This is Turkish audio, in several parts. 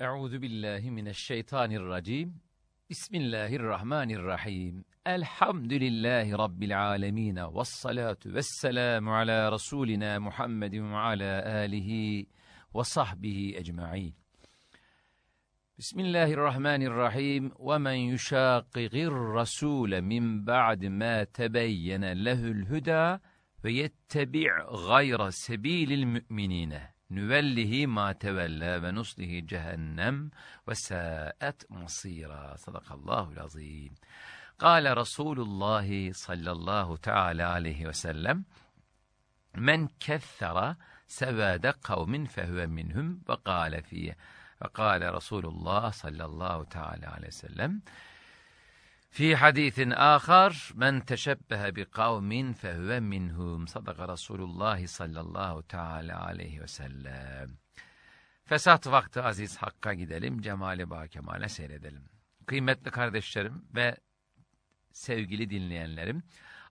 أعوذ بالله من الشيطان الرجيم. بسم الله الرحمن الرحيم. الحمد لله رب العالمين والصلاة والسلام على رسولنا محمد وعلى آله وصحبه أجمعين. بسم الله الرحمن الرحيم. ومن يشاقق الرسول من بعد ما تبين له الهدى فيتبع غير سبيل المؤمنين. Ma tevella ve nuslihi cehennem ve sa'et masira. Sadakallahu azim. Kale Resulullah sallallahu teala aleyhi ve sellem men keffera sevade kavmin fehuve minhum ve kâle fiye. Ve kâle Resulullah sallallahu teala aleyhi ve sellem fi hadisin ahar men teşebbehe bi kavmin fehuve minhum. Sadaka Resulullah sallallahu teala aleyhi ve sellem. Fesat vakti aziz Hakk'a gidelim, cemali ba kemale seyredelim. Kıymetli kardeşlerim ve sevgili dinleyenlerim,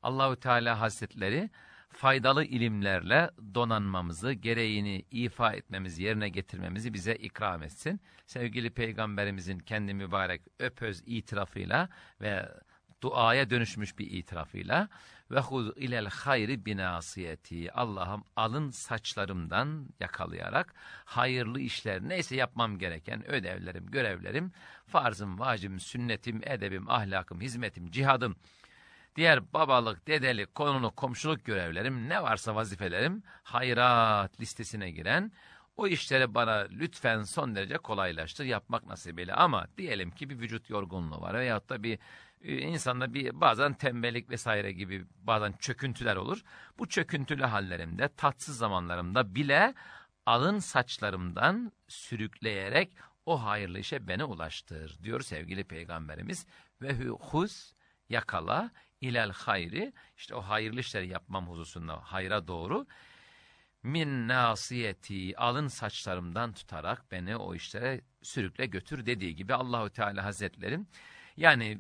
Allahü Teala Hazretleri faydalı ilimlerle donanmamızı, gereğini ifa etmemizi, yerine getirmemizi bize ikram etsin. Sevgili Peygamberimizin kendi mübarek öpöz itirafıyla ve duaya dönüşmüş bir itirafıyla ve huz ilel hayri binasiyeti Allah'ım alın saçlarımdan yakalayarak hayırlı işler neyse yapmam gereken ödevlerim, görevlerim, farzım, vacibim, sünnetim, edebim, ahlakım, hizmetim, cihadım, diğer babalık, dedelik, konuluk, komşuluk görevlerim, ne varsa vazifelerim hayrat listesine giren o işleri bana lütfen son derece kolaylaştır yapmak nasibiyle. Ama diyelim ki bir vücut yorgunluğu var veyahut da bir e, insanda bir bazen tembellik vesaire gibi bazen çöküntüler olur. Bu çöküntülü hallerimde, tatsız zamanlarımda bile alın saçlarımdan sürükleyerek o hayırlı işe beni ulaştır diyor sevgili peygamberimiz. Ve huz yakala ilel hayri işte o hayırlı işleri yapmam hususunda hayra doğru min nasiyeti alın saçlarımdan tutarak beni o işlere sürükle götür dediği gibi Allahu Teala Hazretlerim yani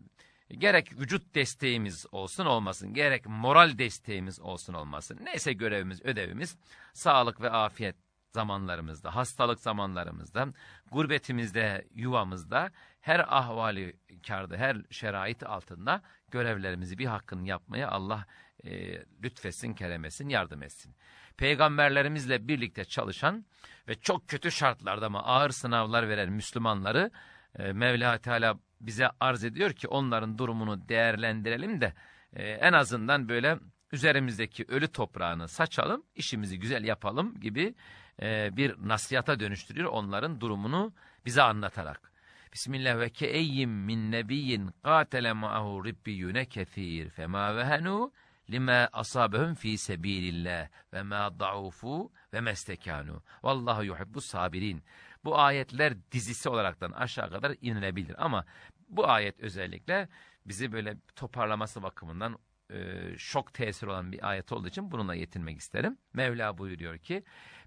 gerek vücut desteğimiz olsun olmasın gerek moral desteğimiz olsun olmasın neyse görevimiz ödevimiz sağlık ve afiyet zamanlarımızda, hastalık zamanlarımızda, gurbetimizde, yuvamızda, her ahvali karda, her şerait altında görevlerimizi bir hakkın yapmaya Allah e, lütfetsin, keremesin, yardım etsin. Peygamberlerimizle birlikte çalışan ve çok kötü şartlarda ama ağır sınavlar veren Müslümanları e, Mevla Teala bize arz ediyor ki onların durumunu değerlendirelim de e, en azından böyle üzerimizdeki ölü toprağını saçalım, işimizi güzel yapalım gibi e, bir nasihata dönüştürüyor onların durumunu bize anlatarak. Bismillah ve keeyyim min nebiyyin qatele ma'ahu ribbiyyune kethir fema vehenu lima asabehum fi sebilillah ve ma da'ufu ve mestekanu. Vallahu yuhibbu sabirin. Bu ayetler dizisi olaraktan aşağı kadar inilebilir ama bu ayet özellikle bizi böyle toparlaması bakımından e, şok tesir olan bir ayet olduğu için bununla yetinmek isterim. Mevla buyuruyor ki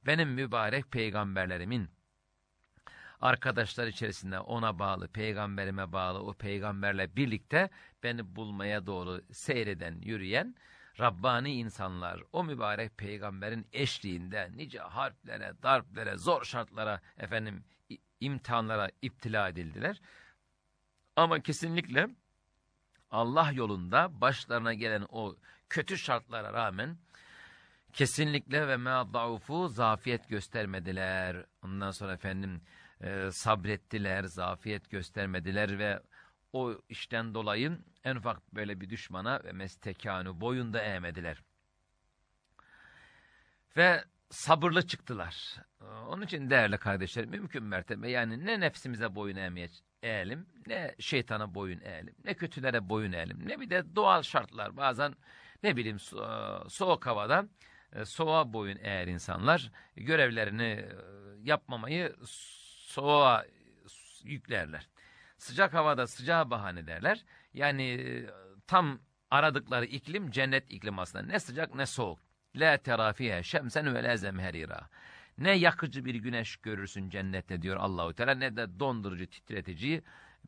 benim mübarek peygamberlerimin arkadaşlar içerisinde ona bağlı, peygamberime bağlı, o peygamberle birlikte beni bulmaya doğru seyreden, yürüyen Rabbani insanlar, o mübarek peygamberin eşliğinde nice harplere, darplere, zor şartlara, efendim imtihanlara iptila edildiler. Ama kesinlikle Allah yolunda başlarına gelen o kötü şartlara rağmen kesinlikle ve me'adda'ufu zafiyet göstermediler. Ondan sonra efendim e, sabrettiler, zafiyet göstermediler ve o işten dolayı en ufak böyle bir düşmana ve mestekanu boyunda eğmediler. Ve sabırlı çıktılar. Onun için değerli kardeşlerim mümkün mertebe yani ne nefsimize boyun eğelim, ne şeytana boyun eğelim, ne kötülere boyun eğelim, ne bir de doğal şartlar bazen ne bileyim so soğuk havada e, soğuğa boyun eğer insanlar görevlerini e, yapmamayı soğuğa yüklerler. Sıcak havada sıcağa bahane derler. Yani e, tam aradıkları iklim cennet iklim aslında. Ne sıcak ne soğuk. La terafiye şemsen ve la zemherira. Ne yakıcı bir güneş görürsün cennette diyor Allahu Teala ne de dondurucu titretici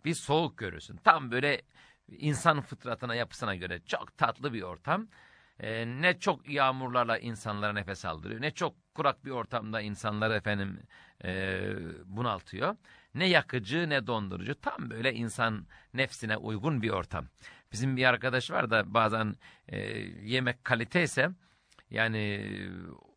bir soğuk görürsün. Tam böyle insan fıtratına yapısına göre çok tatlı bir ortam. Ee, ne çok yağmurlarla insanlara nefes aldırıyor ne çok kurak bir ortamda insanları efendim e, bunaltıyor. Ne yakıcı ne dondurucu. Tam böyle insan nefsine uygun bir ortam. Bizim bir arkadaş var da bazen e, yemek kalite ise yani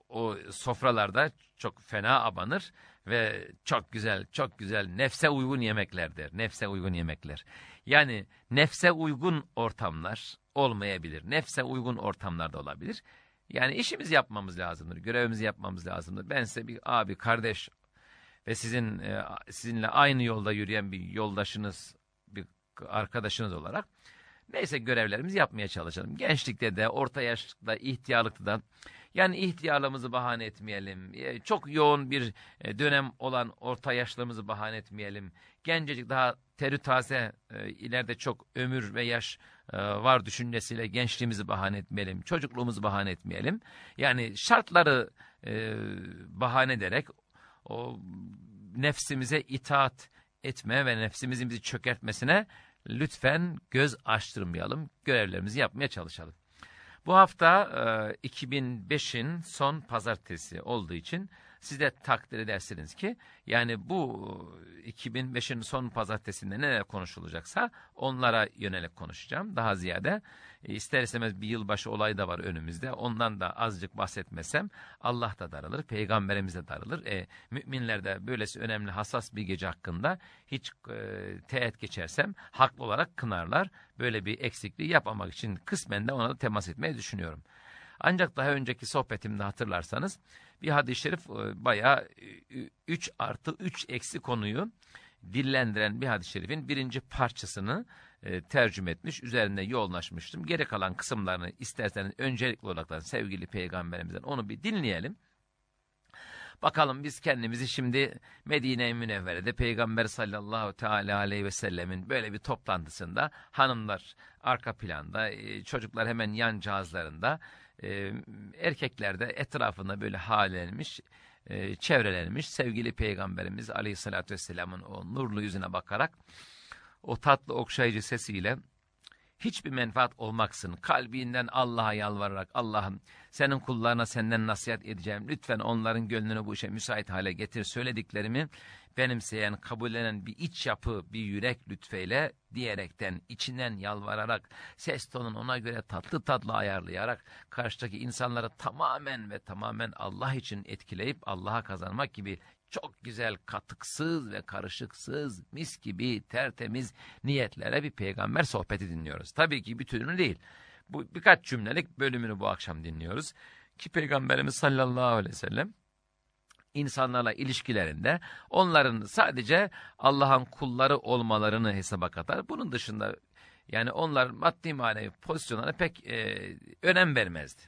o sofralarda çok fena abanır ve çok güzel, çok güzel, nefse uygun yemeklerdir. Nefse uygun yemekler. Yani nefse uygun ortamlar olmayabilir. Nefse uygun ortamlar da olabilir. Yani işimizi yapmamız lazımdır, görevimizi yapmamız lazımdır. Ben size bir abi, kardeş ve sizin e, sizinle aynı yolda yürüyen bir yoldaşınız, bir arkadaşınız olarak neyse görevlerimizi yapmaya çalışalım. Gençlikte de, orta yaşlıkta, ihtiyarlıkta da yani ihtiyarlığımızı bahane etmeyelim. E, çok yoğun bir e, dönem olan orta yaşlığımızı bahane etmeyelim. Gencecik daha terü taze ileride çok ömür ve yaş var düşüncesiyle gençliğimizi bahane etmeyelim. Çocukluğumuzu bahane etmeyelim. Yani şartları bahane ederek o nefsimize itaat etme ve nefsimizin bizi çökertmesine lütfen göz açtırmayalım. Görevlerimizi yapmaya çalışalım. Bu hafta e, 2005'in son pazartesi olduğu için siz de takdir edersiniz ki yani bu 2005'in son pazartesinde neler konuşulacaksa onlara yönelik konuşacağım. Daha ziyade e, ister istemez bir yılbaşı olayı da var önümüzde. Ondan da azıcık bahsetmesem Allah da darılır, peygamberimiz de darılır. E, müminler de böylesi önemli hassas bir gece hakkında hiç e, teğet geçersem haklı olarak kınarlar. Böyle bir eksikliği yapmamak için kısmen de ona da temas etmeyi düşünüyorum. Ancak daha önceki sohbetimde hatırlarsanız bir hadis-i şerif e, bayağı 3 artı 3 eksi konuyu dillendiren bir hadis-i şerifin birinci parçasını e, tercüme etmiş, üzerinde yoğunlaşmıştım. Geri kalan kısımlarını isterseniz öncelikli olarak sevgili peygamberimizden onu bir dinleyelim. Bakalım biz kendimizi şimdi Medine-i Münevvere'de Peygamber sallallahu teala aleyhi ve sellemin böyle bir toplantısında hanımlar arka planda, e, çocuklar hemen yan cihazlarında, e, erkekler de etrafında böyle halenmiş, e, çevrelenmiş sevgili Peygamberimiz aleyhissalatü vesselamın o nurlu yüzüne bakarak o tatlı okşayıcı sesiyle hiçbir menfaat olmaksın kalbinden Allah'a yalvararak Allah'ım senin kullarına senden nasihat edeceğim. Lütfen onların gönlünü bu işe müsait hale getir söylediklerimi benimseyen, kabullenen bir iç yapı, bir yürek lütfeyle diyerekten, içinden yalvararak, ses tonunu ona göre tatlı tatlı ayarlayarak, karşıdaki insanları tamamen ve tamamen Allah için etkileyip Allah'a kazanmak gibi çok güzel, katıksız ve karışıksız, mis gibi tertemiz niyetlere bir peygamber sohbeti dinliyoruz. Tabii ki bütününü değil. Bu birkaç cümlelik bölümünü bu akşam dinliyoruz. Ki Peygamberimiz sallallahu aleyhi ve sellem insanlarla ilişkilerinde onların sadece Allah'ın kulları olmalarını hesaba katar. Bunun dışında yani onlar maddi manevi pozisyonlarına pek e, önem vermezdi.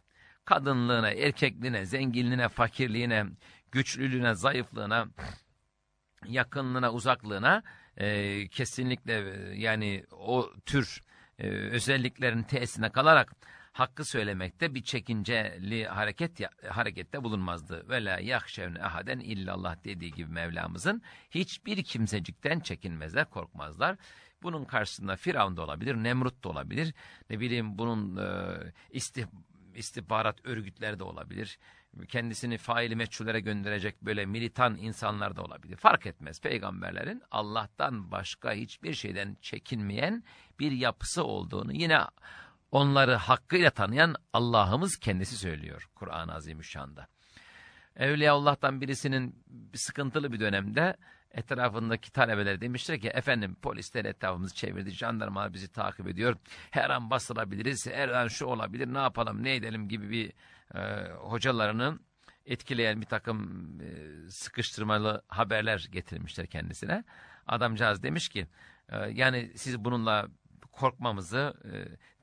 Kadınlığına, erkekliğine, zenginliğine, fakirliğine, güçlülüğüne, zayıflığına, yakınlığına, uzaklığına e, kesinlikle e, yani o tür e, özelliklerin tesisine kalarak hakkı söylemekte bir çekinceli hareket harekette bulunmazdı. Ve la yahşevne ahaden illallah dediği gibi Mevlamızın hiçbir kimsecikten çekinmezler, korkmazlar. Bunun karşısında Firavun da olabilir, Nemrut da olabilir. Ne bileyim bunun e, istih, istihbarat örgütleri de olabilir kendisini faili meçhullere gönderecek böyle militan insanlar da olabilir. Fark etmez. Peygamberlerin Allah'tan başka hiçbir şeyden çekinmeyen bir yapısı olduğunu yine onları hakkıyla tanıyan Allah'ımız kendisi söylüyor Kur'an-ı Azimüşşan'da. Evliyaullah'tan birisinin sıkıntılı bir dönemde etrafındaki talebeler demişler ki efendim polisler etrafımızı çevirdi, jandarmalar bizi takip ediyor. Her an basılabiliriz, her an şu olabilir, ne yapalım, ne edelim gibi bir e, hocalarının etkileyen bir takım e, sıkıştırmalı haberler getirmişler kendisine. Adamcağız demiş ki e, yani siz bununla korkmamızı, e,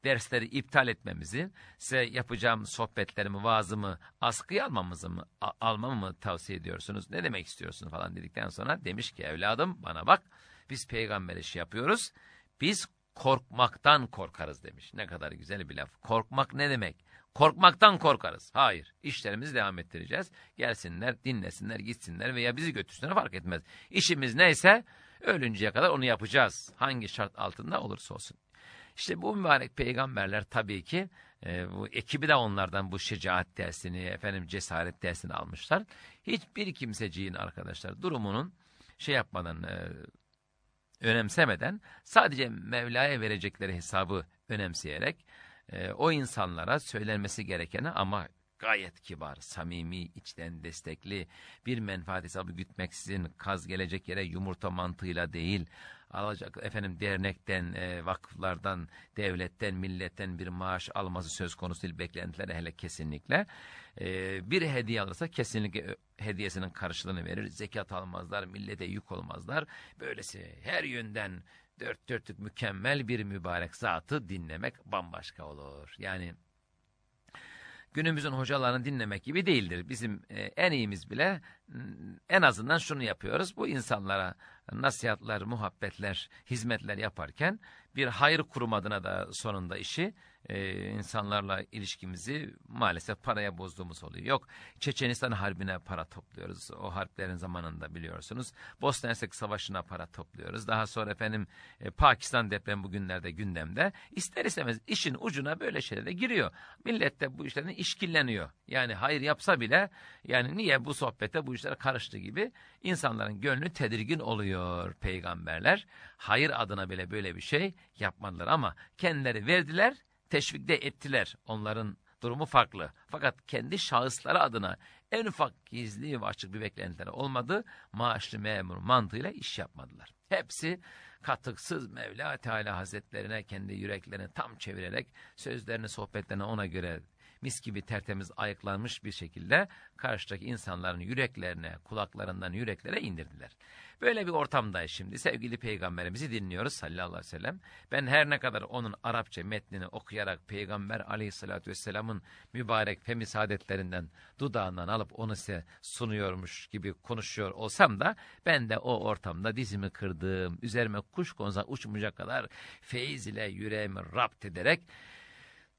dersleri iptal etmemizi, size yapacağım sohbetlerimi, vaazımı askıya almamızı mı, almamı mı tavsiye ediyorsunuz? Ne demek istiyorsun falan dedikten sonra demiş ki evladım bana bak biz peygamber işi yapıyoruz. Biz korkmaktan korkarız demiş. Ne kadar güzel bir laf. Korkmak ne demek? Korkmaktan korkarız. Hayır. İşlerimizi devam ettireceğiz. Gelsinler, dinlesinler, gitsinler veya bizi götürsünler fark etmez. İşimiz neyse ölünceye kadar onu yapacağız. Hangi şart altında olursa olsun. İşte bu mübarek peygamberler tabii ki E, bu ekibi de onlardan bu şecaat dersini, efendim cesaret dersini almışlar. Hiçbir kimseciğin arkadaşlar durumunun şey yapmadan, e, önemsemeden sadece Mevla'ya verecekleri hesabı önemseyerek e, o insanlara söylenmesi gerekeni ama gayet kibar, samimi, içten destekli, bir menfaat hesabı gütmeksizin kaz gelecek yere yumurta mantığıyla değil, alacak efendim dernekten, e, vakıflardan, devletten, milletten bir maaş alması söz konusu değil beklentilere hele kesinlikle. E, bir hediye alırsa kesinlikle hediyesinin karşılığını verir. Zekat almazlar, millete yük olmazlar. Böylesi her yönden dört dörtlük mükemmel bir mübarek zatı dinlemek bambaşka olur. Yani günümüzün hocalarını dinlemek gibi değildir. Bizim e, en iyimiz bile en azından şunu yapıyoruz. Bu insanlara nasihatler, muhabbetler, hizmetler yaparken bir hayır kurum adına da sonunda işi e, insanlarla ilişkimizi maalesef paraya bozduğumuz oluyor. Yok Çeçenistan Harbi'ne para topluyoruz. O harplerin zamanında biliyorsunuz. Bosna Hersek Savaşı'na para topluyoruz. Daha sonra efendim e, Pakistan deprem bugünlerde gündemde. İster istemez işin ucuna böyle şeyler de giriyor. Millet de bu işlerden işkilleniyor. Yani hayır yapsa bile yani niye bu sohbete bu işlere karıştı gibi insanların gönlü tedirgin oluyor peygamberler. Hayır adına bile böyle bir şey yapmadılar ama kendileri verdiler teşvikte ettiler. Onların durumu farklı. Fakat kendi şahısları adına en ufak gizli ve açık bir beklentileri olmadı. Maaşlı memur mantığıyla iş yapmadılar. Hepsi katıksız Mevla Teala Hazretlerine kendi yüreklerini tam çevirerek sözlerini sohbetlerini ona göre mis gibi tertemiz ayıklanmış bir şekilde karşıdaki insanların yüreklerine, kulaklarından yüreklere indirdiler. Böyle bir ortamda şimdi sevgili peygamberimizi dinliyoruz sallallahu aleyhi ve sellem. Ben her ne kadar onun Arapça metnini okuyarak peygamber aleyhissalatü vesselamın mübarek femi saadetlerinden dudağından alıp onu size sunuyormuş gibi konuşuyor olsam da ben de o ortamda dizimi kırdığım, üzerime kuş konsa uçmayacak kadar feyiz ile yüreğimi rapt ederek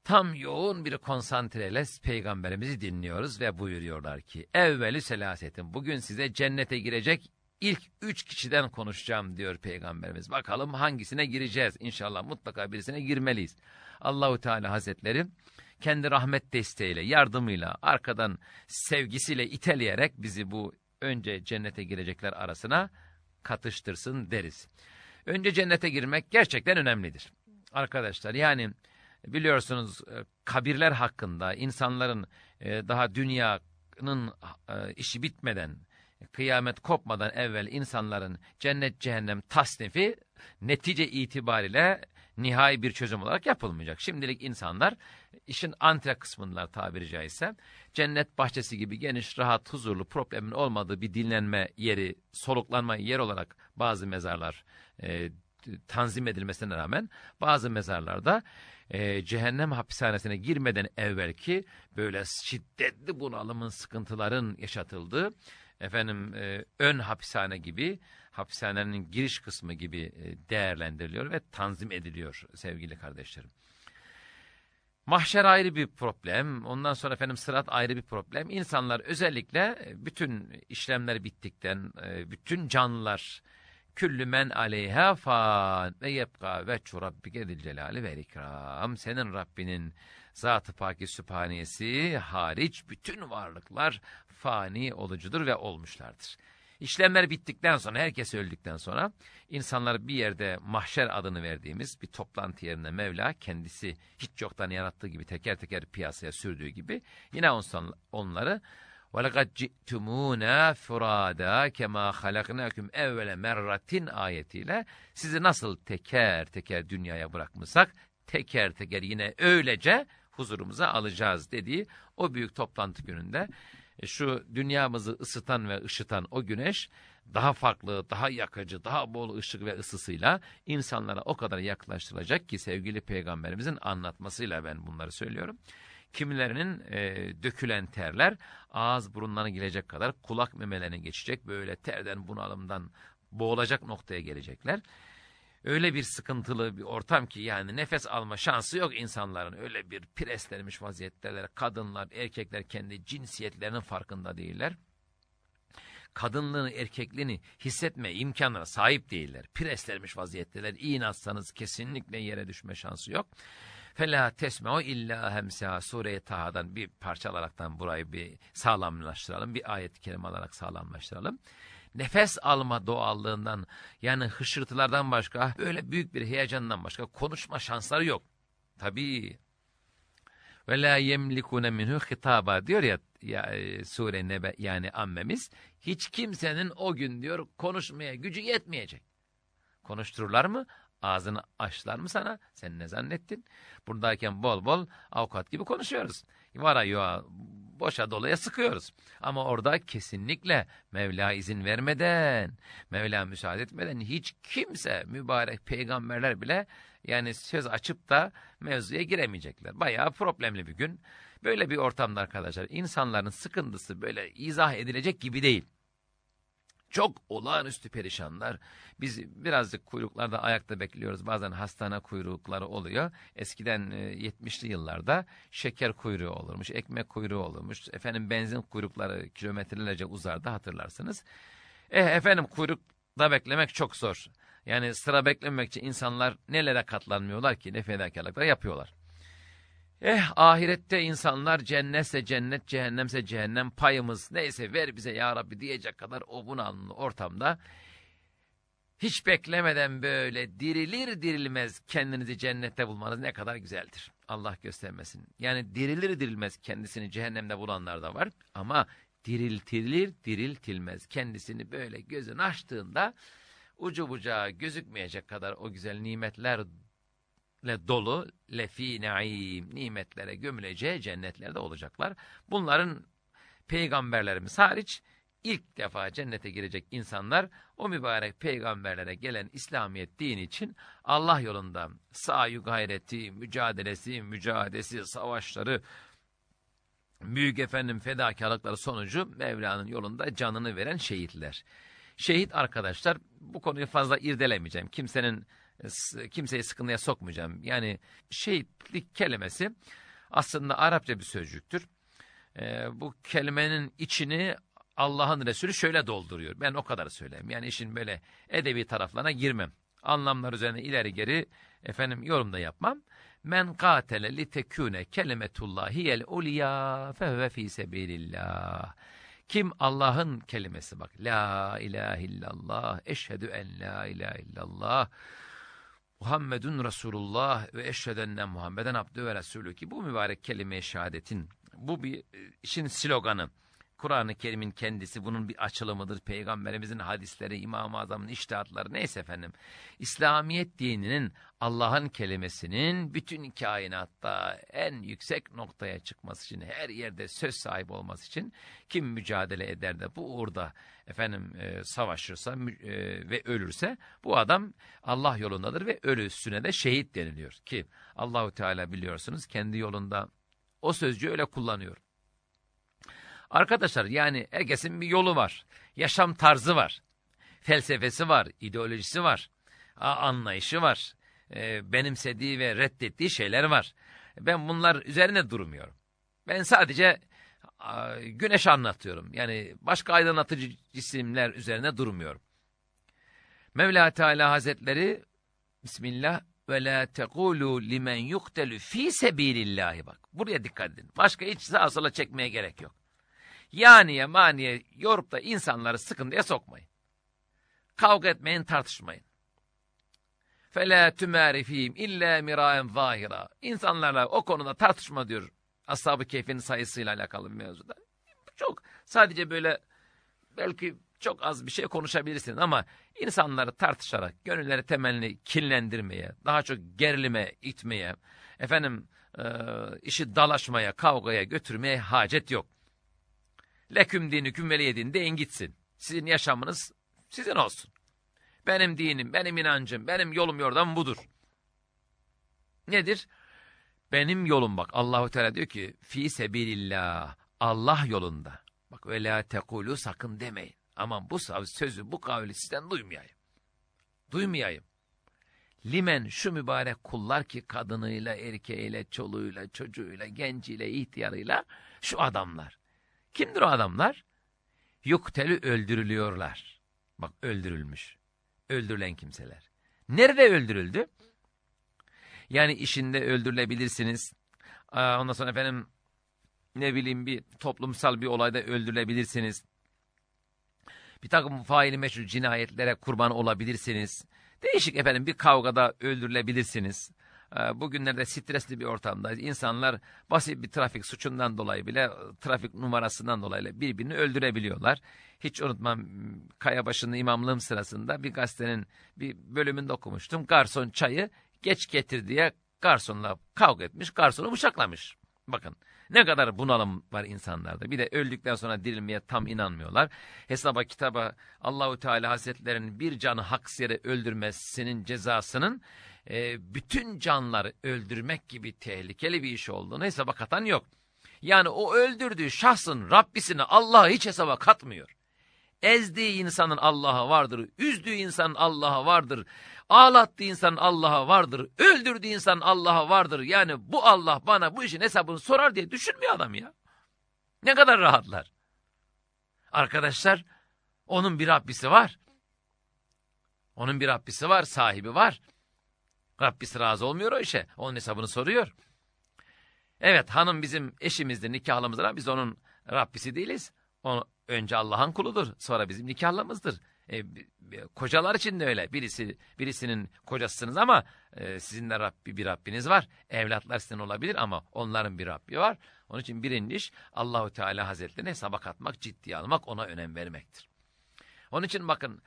tam yoğun bir konsantreyle peygamberimizi dinliyoruz ve buyuruyorlar ki evveli selasetin bugün size cennete girecek ilk üç kişiden konuşacağım diyor peygamberimiz. Bakalım hangisine gireceğiz inşallah mutlaka birisine girmeliyiz. Allahu Teala Hazretleri kendi rahmet desteğiyle, yardımıyla, arkadan sevgisiyle iteleyerek bizi bu önce cennete girecekler arasına katıştırsın deriz. Önce cennete girmek gerçekten önemlidir. Arkadaşlar yani biliyorsunuz e, kabirler hakkında insanların e, daha dünyanın e, işi bitmeden kıyamet kopmadan evvel insanların cennet cehennem tasnifi netice itibariyle nihai bir çözüm olarak yapılmayacak. Şimdilik insanlar işin antre kısmındalar tabiri caizse cennet bahçesi gibi geniş, rahat, huzurlu, problemin olmadığı bir dinlenme yeri, soluklanma yer olarak bazı mezarlar e, tanzim edilmesine rağmen bazı mezarlarda e, cehennem hapishanesine girmeden evvelki böyle şiddetli bunalımın, sıkıntıların yaşatıldığı efendim e, ön hapishane gibi hapishanenin giriş kısmı gibi e, değerlendiriliyor ve tanzim ediliyor sevgili kardeşlerim. Mahşer ayrı bir problem, ondan sonra efendim sırat ayrı bir problem. İnsanlar özellikle e, bütün işlemler bittikten, e, bütün canlılar küllü men aleyha fan ve yebka ve çurabbike dil celali ve ikram. Senin Rabbinin Zat-ı Paki Sübhaniyesi hariç bütün varlıklar fani olucudur ve olmuşlardır. İşlemler bittikten sonra, herkes öldükten sonra insanlar bir yerde mahşer adını verdiğimiz bir toplantı yerine Mevla kendisi hiç yoktan yarattığı gibi teker teker piyasaya sürdüğü gibi yine onları وَلَقَدْ جِئْتُمُونَا فُرَادًا كَمَا خَلَقْنَاكُمْ اَوَّلَ merratin ayetiyle sizi nasıl teker teker dünyaya bırakmışsak teker teker yine öylece huzurumuza alacağız dediği o büyük toplantı gününde e, şu dünyamızı ısıtan ve ışıtan o güneş daha farklı, daha yakıcı, daha bol ışık ve ısısıyla insanlara o kadar yaklaştırılacak ki sevgili peygamberimizin anlatmasıyla ben bunları söylüyorum. Kimilerinin e, dökülen terler ağız burunlarına gelecek kadar kulak memelerine geçecek. Böyle terden bunalımdan boğulacak noktaya gelecekler öyle bir sıkıntılı bir ortam ki yani nefes alma şansı yok insanların. Öyle bir preslenmiş vaziyetteler. Kadınlar, erkekler kendi cinsiyetlerinin farkında değiller. Kadınlığını, erkekliğini hissetme imkanına sahip değiller. Preslenmiş vaziyetteler. İğne atsanız kesinlikle yere düşme şansı yok. Fela tesme'u illa hemsa Sure-i Taha'dan bir parça alaraktan burayı bir sağlamlaştıralım. Bir ayet-i kerime alarak sağlamlaştıralım. Nefes alma doğallığından yani hışırtılardan başka böyle büyük bir heyecandan başka konuşma şansları yok. Tabii ve la yemlikune minhu hitaba diyor ya, ya e, sure nebe yani ammemiz hiç kimsenin o gün diyor konuşmaya gücü yetmeyecek. Konuştururlar mı? Ağzını açlar mı sana? Sen ne zannettin? Buradayken bol bol avukat gibi konuşuyoruz. Vara yoğa boşa dolaya sıkıyoruz. Ama orada kesinlikle Mevla izin vermeden, Mevla müsaade etmeden hiç kimse mübarek peygamberler bile yani söz açıp da mevzuya giremeyecekler. Bayağı problemli bir gün. Böyle bir ortamda arkadaşlar insanların sıkıntısı böyle izah edilecek gibi değil. Çok olağanüstü perişanlar. Biz birazcık kuyruklarda ayakta bekliyoruz. Bazen hastane kuyrukları oluyor. Eskiden 70'li e, yıllarda şeker kuyruğu olurmuş, ekmek kuyruğu olurmuş. Efendim benzin kuyrukları kilometrelerce uzardı hatırlarsınız. Eh efendim kuyrukta beklemek çok zor. Yani sıra beklememek için insanlar nelere katlanmıyorlar ki ne fedakarlıklar yapıyorlar. Eh ahirette insanlar cennetse cennet, cehennemse cehennem payımız neyse ver bize ya Rabbi diyecek kadar o bunalımlı ortamda hiç beklemeden böyle dirilir dirilmez kendinizi cennette bulmanız ne kadar güzeldir. Allah göstermesin. Yani dirilir dirilmez kendisini cehennemde bulanlar da var ama diriltilir diriltilmez kendisini böyle gözün açtığında ucu bucağı gözükmeyecek kadar o güzel nimetlerle dolu lefi naim nimetlere gömüleceği cennetlerde olacaklar. Bunların peygamberlerimiz hariç ilk defa cennete girecek insanlar o mübarek peygamberlere gelen İslamiyet dini için Allah yolunda sayu gayreti, mücadelesi, mücadelesi, savaşları, büyük efendim fedakarlıkları sonucu Mevla'nın yolunda canını veren şehitler. Şehit arkadaşlar bu konuyu fazla irdelemeyeceğim. Kimsenin kimseyi sıkıntıya sokmayacağım. Yani şehitlik kelimesi aslında Arapça bir sözcüktür. Ee, bu kelimenin içini Allah'ın Resulü şöyle dolduruyor. Ben o kadar söyleyeyim. Yani işin böyle edebi taraflarına girmem. Anlamlar üzerine ileri geri efendim yorumda yapmam. Men katele li tekune kelimetullahi el ulya fehve fi sebilillah. Kim Allah'ın kelimesi bak. La ilahe illallah. Eşhedü en la ilahe illallah. Muhammedun Resulullah ve eşhedenne Muhammeden abdü ve Resulü ki bu mübarek kelime-i şehadetin bu bir e, işin sloganı. Kur'an-ı Kerim'in kendisi bunun bir açılımıdır. Peygamberimizin hadisleri, İmam-ı Azam'ın iştihatları neyse efendim. İslamiyet dininin Allah'ın kelimesinin bütün kainatta en yüksek noktaya çıkması için, her yerde söz sahibi olması için kim mücadele eder de bu uğurda efendim e, savaşırsa e, ve ölürse bu adam Allah yolundadır ve ölüsüne de şehit deniliyor ki Allahu Teala biliyorsunuz kendi yolunda o sözcüğü öyle kullanıyor. Arkadaşlar yani herkesin bir yolu var. Yaşam tarzı var. Felsefesi var, ideolojisi var. Anlayışı var. E, benimsediği ve reddettiği şeyler var. Ben bunlar üzerine durmuyorum. Ben sadece güneş anlatıyorum. Yani başka aydınlatıcı cisimler üzerine durmuyorum. Mevla Teala Hazretleri Bismillah ve la tekulu limen yuktelu fi sebilillahi bak. Buraya dikkat edin. Başka hiç sağa sola çekmeye gerek yok yaniye maniye yorup da insanları sıkıntıya sokmayın. Kavga etmeyin, tartışmayın. فَلَا تُمَارِ ف۪يهِمْ اِلَّا مِرَاً ظَاهِرًا İnsanlarla o konuda tartışma diyor. Ashab-ı Keyf'in sayısıyla alakalı bir mevzuda. Çok sadece böyle belki çok az bir şey konuşabilirsiniz ama insanları tartışarak, gönülleri temelli kinlendirmeye, daha çok gerilime itmeye, efendim e, işi dalaşmaya, kavgaya götürmeye hacet yok. Leküm dinüküm veliyedin deyin gitsin. Sizin yaşamınız sizin olsun. Benim dinim, benim inancım, benim yolum yordan budur. Nedir? Benim yolum bak Allahu Teala diyor ki fi sebilillah Allah yolunda. Bak ve la tekulu sakın demeyin. Aman bu sözü bu kavli sizden duymayayım. Duymayayım. Limen şu mübarek kullar ki kadınıyla, erkeğiyle, çoluğuyla, çocuğuyla, genciyle, ihtiyarıyla şu adamlar. Kimdir o adamlar? Yuktelü öldürülüyorlar. Bak öldürülmüş. Öldürülen kimseler. Nerede öldürüldü? Yani işinde öldürülebilirsiniz. Aa, ondan sonra efendim ne bileyim bir toplumsal bir olayda öldürülebilirsiniz. Bir takım faili meşhur cinayetlere kurban olabilirsiniz. Değişik efendim bir kavgada öldürülebilirsiniz. Ee, bugünlerde stresli bir ortamdayız. İnsanlar basit bir trafik suçundan dolayı bile trafik numarasından dolayı birbirini öldürebiliyorlar. Hiç unutmam Kayabaşı'nın imamlığım sırasında bir gazetenin bir bölümünde okumuştum. Garson çayı geç getir diye garsonla kavga etmiş, garsonu bıçaklamış. Bakın ne kadar bunalım var insanlarda. Bir de öldükten sonra dirilmeye tam inanmıyorlar. Hesaba kitaba Allahu Teala Hazretlerinin bir canı haksız yere öldürmesinin cezasının e, bütün canları öldürmek gibi tehlikeli bir iş olduğunu hesaba katan yok. Yani o öldürdüğü şahsın Rabbisini Allah'a hiç hesaba katmıyor. Ezdiği insanın Allah'a vardır, üzdüğü insanın Allah'a vardır, ağlattığı insanın Allah'a vardır, öldürdüğü insanın Allah'a vardır. Yani bu Allah bana bu işin hesabını sorar diye düşünmüyor adam ya. Ne kadar rahatlar. Arkadaşlar, onun bir Rabbisi var. Onun bir Rabbisi var, sahibi var. Rabbisi razı olmuyor o işe. Onun hesabını soruyor. Evet hanım bizim eşimizdir, nikahlımızdır biz onun Rabbisi değiliz. O önce Allah'ın kuludur, sonra bizim nikahlımızdır. E, kocalar için de öyle. Birisi birisinin kocasısınız ama e, sizin de Rabbi bir Rabbiniz var. Evlatlar sizin olabilir ama onların bir Rabbi var. Onun için birinci iş Allahu Teala Hazretlerine hesaba katmak, ciddiye almak, ona önem vermektir. Onun için bakın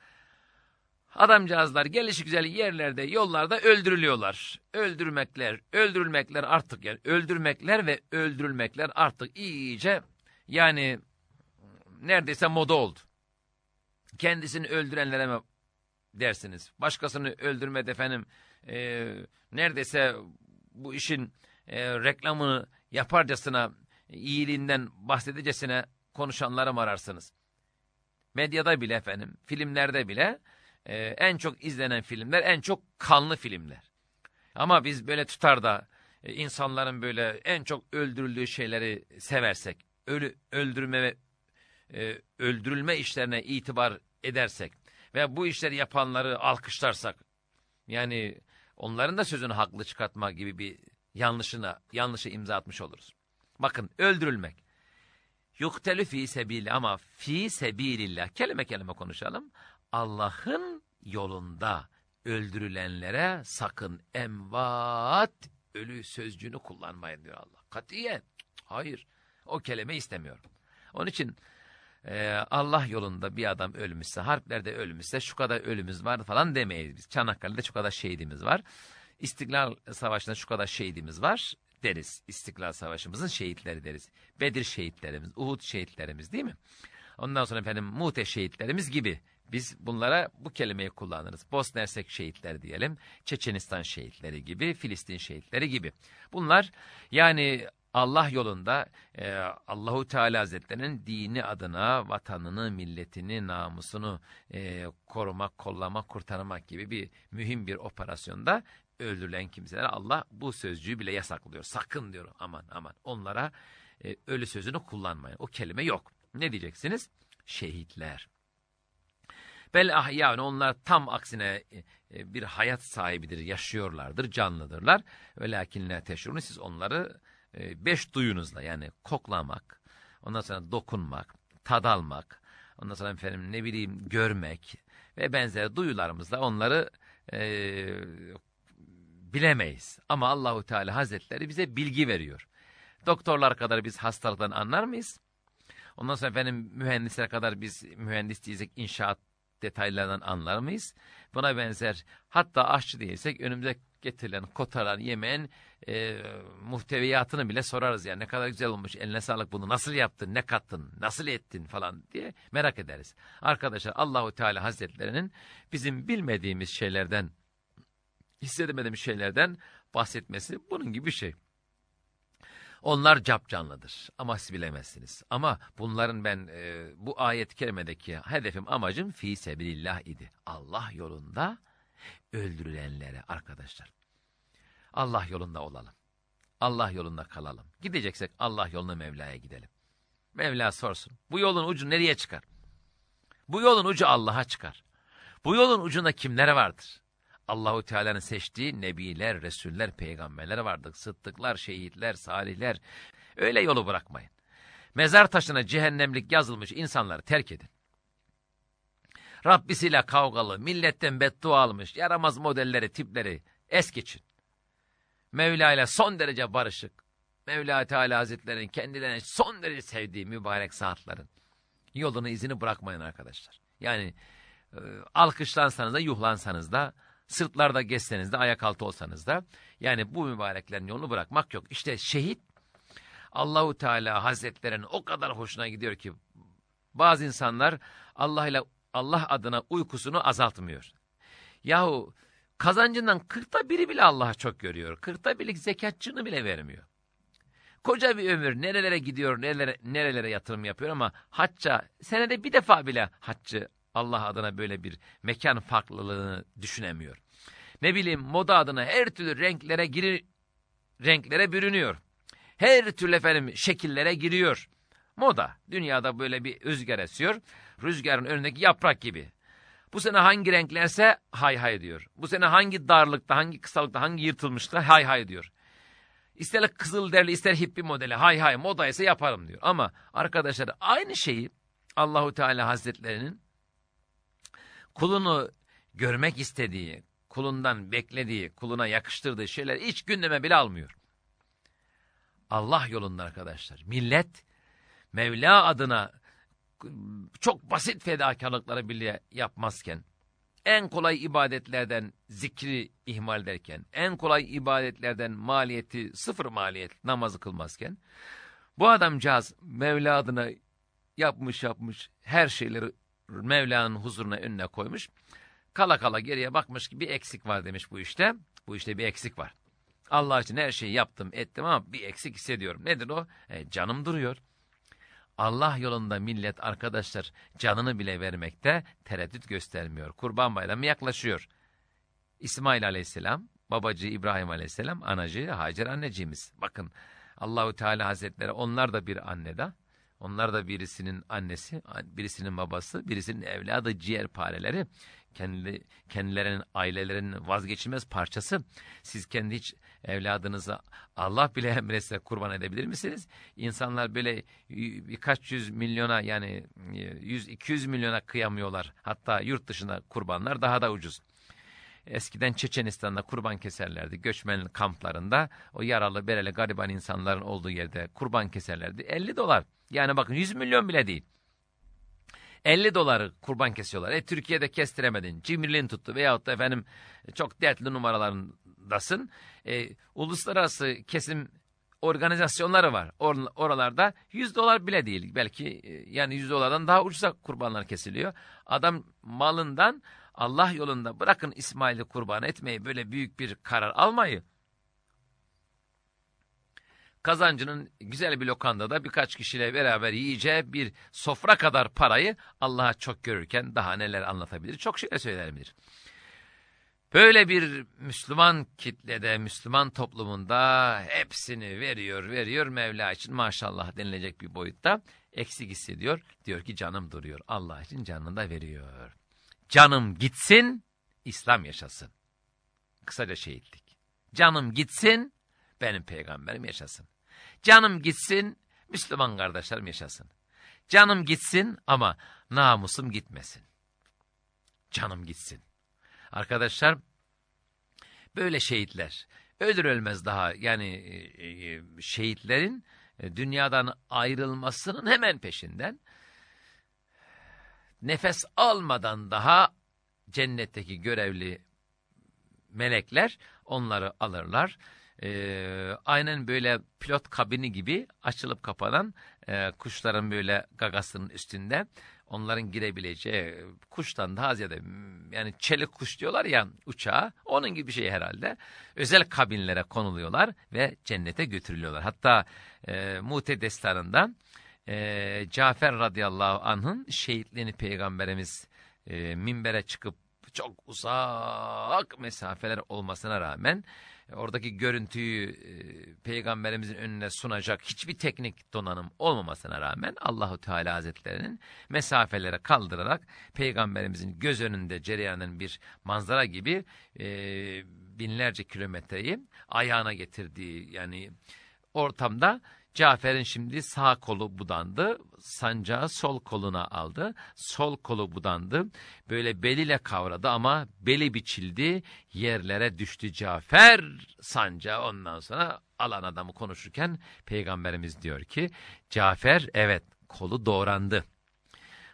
Adamcağızlar gelişi güzel yerlerde, yollarda öldürülüyorlar. Öldürmekler, öldürülmekler artık yani öldürmekler ve öldürülmekler artık iyice yani neredeyse moda oldu. Kendisini öldürenlere mi dersiniz? Başkasını öldürme efendim e, neredeyse bu işin e, reklamını yaparcasına, iyiliğinden bahsedecesine konuşanlara mı ararsınız? Medyada bile efendim, filmlerde bile e, en çok izlenen filmler, en çok kanlı filmler. Ama biz böyle tutar da e, insanların böyle en çok öldürüldüğü şeyleri seversek, ölü, öldürme ve e, öldürülme işlerine itibar edersek ve bu işleri yapanları alkışlarsak, yani onların da sözünü haklı çıkartma gibi bir yanlışına, yanlışı imza atmış oluruz. Bakın öldürülmek. Yuktelü fi sebili ama fi sebilillah. Kelime kelime konuşalım. Allah'ın yolunda öldürülenlere sakın emvat ölü sözcüğünü kullanmayın diyor Allah. Katiyen. Hayır. O kelime istemiyorum. Onun için e, Allah yolunda bir adam ölmüşse, harplerde ölmüşse şu kadar ölümüz var falan demeyiz biz. Çanakkale'de şu kadar şehidimiz var. İstiklal Savaşı'nda şu kadar şehidimiz var deriz. İstiklal Savaşı'mızın şehitleri deriz. Bedir şehitlerimiz, Uhud şehitlerimiz değil mi? Ondan sonra efendim Mute şehitlerimiz gibi biz bunlara bu kelimeyi kullanırız. Bosna Hersek şehitleri diyelim, Çeçenistan şehitleri gibi, Filistin şehitleri gibi. Bunlar yani Allah yolunda e, Allahu Teala Hazretlerinin dini adına vatanını, milletini, namusunu e, korumak, kollamak, kurtarmak gibi bir mühim bir operasyonda öldürülen kimseler Allah bu sözcüğü bile yasaklıyor. Sakın diyor aman aman onlara e, ölü sözünü kullanmayın. O kelime yok. Ne diyeceksiniz? Şehitler. Bel ahyaun onlar tam aksine e, bir hayat sahibidir, yaşıyorlardır, canlıdırlar. Velakinle teşhurun siz onları e, beş duyunuzla yani koklamak, ondan sonra dokunmak, tad almak, ondan sonra efendim ne bileyim görmek ve benzeri duyularımızla onları e, bilemeyiz. Ama Allahu Teala Hazretleri bize bilgi veriyor. Doktorlar kadar biz hastalıktan anlar mıyız? Ondan sonra efendim mühendisler kadar biz mühendis değilsek inşaat detaylardan anlar mıyız? Buna benzer hatta aşçı değilsek önümüze getirilen, kotaran yemeğin e, muhteviyatını bile sorarız. Yani ne kadar güzel olmuş, eline sağlık bunu nasıl yaptın, ne kattın, nasıl ettin falan diye merak ederiz. Arkadaşlar Allahu Teala Hazretlerinin bizim bilmediğimiz şeylerden, hissedemediğimiz şeylerden bahsetmesi bunun gibi bir şey. Onlar cap canlıdır ama siz bilemezsiniz. Ama bunların ben e, bu ayet-i kerimedeki hedefim amacım fi sebilillah idi. Allah yolunda öldürülenlere arkadaşlar. Allah yolunda olalım. Allah yolunda kalalım. Gideceksek Allah yoluna Mevla'ya gidelim. Mevla sorsun. Bu yolun ucu nereye çıkar? Bu yolun ucu Allah'a çıkar. Bu yolun ucunda kimlere vardır? Allahu Teala'nın seçtiği nebiler, resuller, peygamberler vardı. Sıddıklar, şehitler, salihler. Öyle yolu bırakmayın. Mezar taşına cehennemlik yazılmış insanları terk edin. Rabbisiyle kavgalı, milletten beddua almış, yaramaz modelleri, tipleri es geçin. Mevla ile son derece barışık, Mevla Teala Hazretleri'nin kendilerine son derece sevdiği mübarek saatlerin yolunu izini bırakmayın arkadaşlar. Yani e, alkışlansanız da yuhlansanız da sırtlarda geçseniz de ayak altı olsanız da yani bu mübareklerin yolunu bırakmak yok. İşte şehit Allahu Teala Hazretlerinin o kadar hoşuna gidiyor ki bazı insanlar Allah ile Allah adına uykusunu azaltmıyor. Yahu kazancından kırkta biri bile Allah'a çok görüyor. Kırkta birlik zekatçını bile vermiyor. Koca bir ömür nerelere gidiyor, nerelere, nerelere yatırım yapıyor ama hacca senede bir defa bile haccı Allah adına böyle bir mekan farklılığını düşünemiyor. Ne bileyim moda adına her türlü renklere giri, renklere bürünüyor. Her türlü efendim şekillere giriyor. Moda dünyada böyle bir rüzgar esiyor. Rüzgarın önündeki yaprak gibi. Bu sene hangi renklerse hay hay diyor. Bu sene hangi darlıkta, hangi kısalıkta, hangi yırtılmışta hay hay diyor. İster kızıl derli, ister hippi modeli, hay hay moda ise yaparım diyor. Ama arkadaşlar aynı şeyi Allahu Teala Hazretlerinin kulunu görmek istediği, kulundan beklediği, kuluna yakıştırdığı şeyler hiç gündeme bile almıyor. Allah yolunda arkadaşlar. Millet Mevla adına çok basit fedakarlıkları bile yapmazken, en kolay ibadetlerden zikri ihmal derken, en kolay ibadetlerden maliyeti sıfır maliyet namazı kılmazken, bu adamcağız Mevla adına yapmış yapmış her şeyleri Mevla'nın huzuruna önüne koymuş. Kala kala geriye bakmış ki bir eksik var demiş bu işte. Bu işte bir eksik var. Allah için her şeyi yaptım ettim ama bir eksik hissediyorum. Nedir o? E, canım duruyor. Allah yolunda millet arkadaşlar canını bile vermekte tereddüt göstermiyor. Kurban bayramı yaklaşıyor. İsmail aleyhisselam, babacı İbrahim aleyhisselam, anacı Hacer anneciğimiz. Bakın Allahu Teala Hazretleri onlar da bir anneda. Onlar da birisinin annesi, birisinin babası, birisinin evladı, ciğerpareleri. Kendi, kendilerinin, ailelerinin vazgeçilmez parçası. Siz kendi hiç evladınıza Allah bile emretse kurban edebilir misiniz? İnsanlar böyle birkaç yüz milyona yani yüz iki yüz milyona kıyamıyorlar. Hatta yurt dışında kurbanlar daha da ucuz. Eskiden Çeçenistan'da kurban keserlerdi. Göçmen kamplarında o yaralı, bereli, gariban insanların olduğu yerde kurban keserlerdi. 50 dolar. Yani bakın 100 milyon bile değil. 50 doları kurban kesiyorlar. E Türkiye'de kestiremedin. Cimriliğin tuttu veyahut da efendim çok dertli numaralarındasın. E, uluslararası kesim organizasyonları var. Or oralarda 100 dolar bile değil. Belki e, yani 100 dolardan daha ucuza kurbanlar kesiliyor. Adam malından Allah yolunda bırakın İsmail'i kurban etmeyi böyle büyük bir karar almayı. Kazancının güzel bir lokandada birkaç kişiyle beraber yiyeceği bir sofra kadar parayı Allah'a çok görürken daha neler anlatabilir, çok şey söyleyebilir. Böyle bir Müslüman kitlede, Müslüman toplumunda hepsini veriyor, veriyor Mevla için maşallah denilecek bir boyutta eksik hissediyor. Diyor ki canım duruyor. Allah için canını da veriyor. Canım gitsin, İslam yaşasın. Kısaca şehitlik. Canım gitsin, benim peygamberim yaşasın. Canım gitsin, Müslüman kardeşlerim yaşasın. Canım gitsin ama namusum gitmesin. Canım gitsin. Arkadaşlar, böyle şehitler, ölür ölmez daha yani e, e, şehitlerin e, dünyadan ayrılmasının hemen peşinden nefes almadan daha cennetteki görevli melekler onları alırlar. Ee, aynen böyle pilot kabini gibi açılıp kapanan e, kuşların böyle gagasının üstünde onların girebileceği kuştan daha ziyade yani çelik kuş diyorlar ya uçağa onun gibi bir şey herhalde. Özel kabinlere konuluyorlar ve cennete götürülüyorlar. Hatta e, Mute destanında e, Cafer radıyallahu anh'ın şehitliğini peygamberimiz e, minbere çıkıp çok uzak mesafeler olmasına rağmen oradaki görüntüyü e, peygamberimizin önüne sunacak hiçbir teknik donanım olmamasına rağmen Allahu Teala Hazretlerinin mesafelere kaldırarak peygamberimizin göz önünde cereyanın bir manzara gibi e, binlerce kilometreyi ayağına getirdiği yani ortamda Cafer'in şimdi sağ kolu budandı, sancağı sol koluna aldı, sol kolu budandı, böyle beliyle kavradı ama beli biçildi, yerlere düştü Cafer sancağı ondan sonra alan adamı konuşurken Peygamberimiz diyor ki, Cafer evet kolu doğrandı.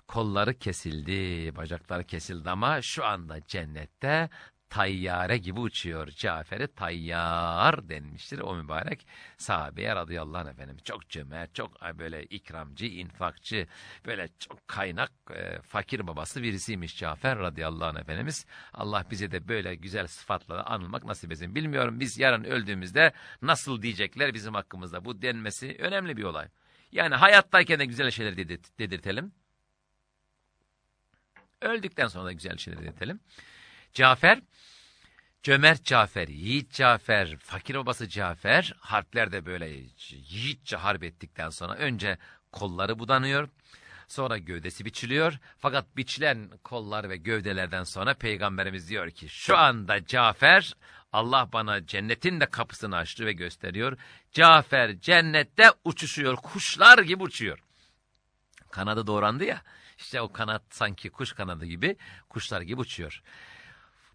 Kolları kesildi, bacakları kesildi ama şu anda cennette tayyare gibi uçuyor. Cafer'e tayyar denmiştir o mübarek sahabeye radıyallahu anh efendim. Çok cömert, çok böyle ikramcı, infakçı, böyle çok kaynak, e, fakir babası birisiymiş Cafer radıyallahu anh efendimiz. Allah bize de böyle güzel sıfatla anılmak nasip etsin. Bilmiyorum biz yarın öldüğümüzde nasıl diyecekler bizim hakkımızda. Bu denmesi önemli bir olay. Yani hayattayken de güzel şeyler dedirtelim. Öldükten sonra da güzel şeyler dedirtelim. Cafer, cömert Cafer, yiğit Cafer, fakir babası Cafer, harplerde böyle yiğitçe harp ettikten sonra önce kolları budanıyor, sonra gövdesi biçiliyor. Fakat biçilen kollar ve gövdelerden sonra Peygamberimiz diyor ki, şu anda Cafer, Allah bana cennetin de kapısını açtı ve gösteriyor. Cafer cennette uçuşuyor, kuşlar gibi uçuyor. Kanadı doğrandı ya, işte o kanat sanki kuş kanadı gibi, kuşlar gibi uçuyor.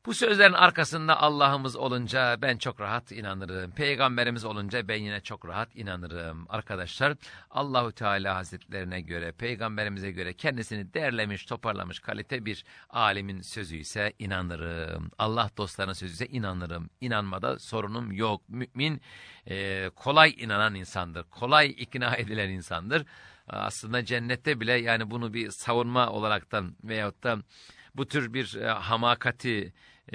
Bu sözlerin arkasında Allah'ımız olunca ben çok rahat inanırım. Peygamberimiz olunca ben yine çok rahat inanırım. Arkadaşlar Allahu Teala Hazretlerine göre, peygamberimize göre kendisini derlemiş, toparlamış kalite bir alimin sözü ise inanırım. Allah dostlarının sözü ise inanırım. İnanmada sorunum yok. Mümin e, kolay inanan insandır. Kolay ikna edilen insandır. Aslında cennette bile yani bunu bir savunma olaraktan veyahut da bu tür bir e, hamakati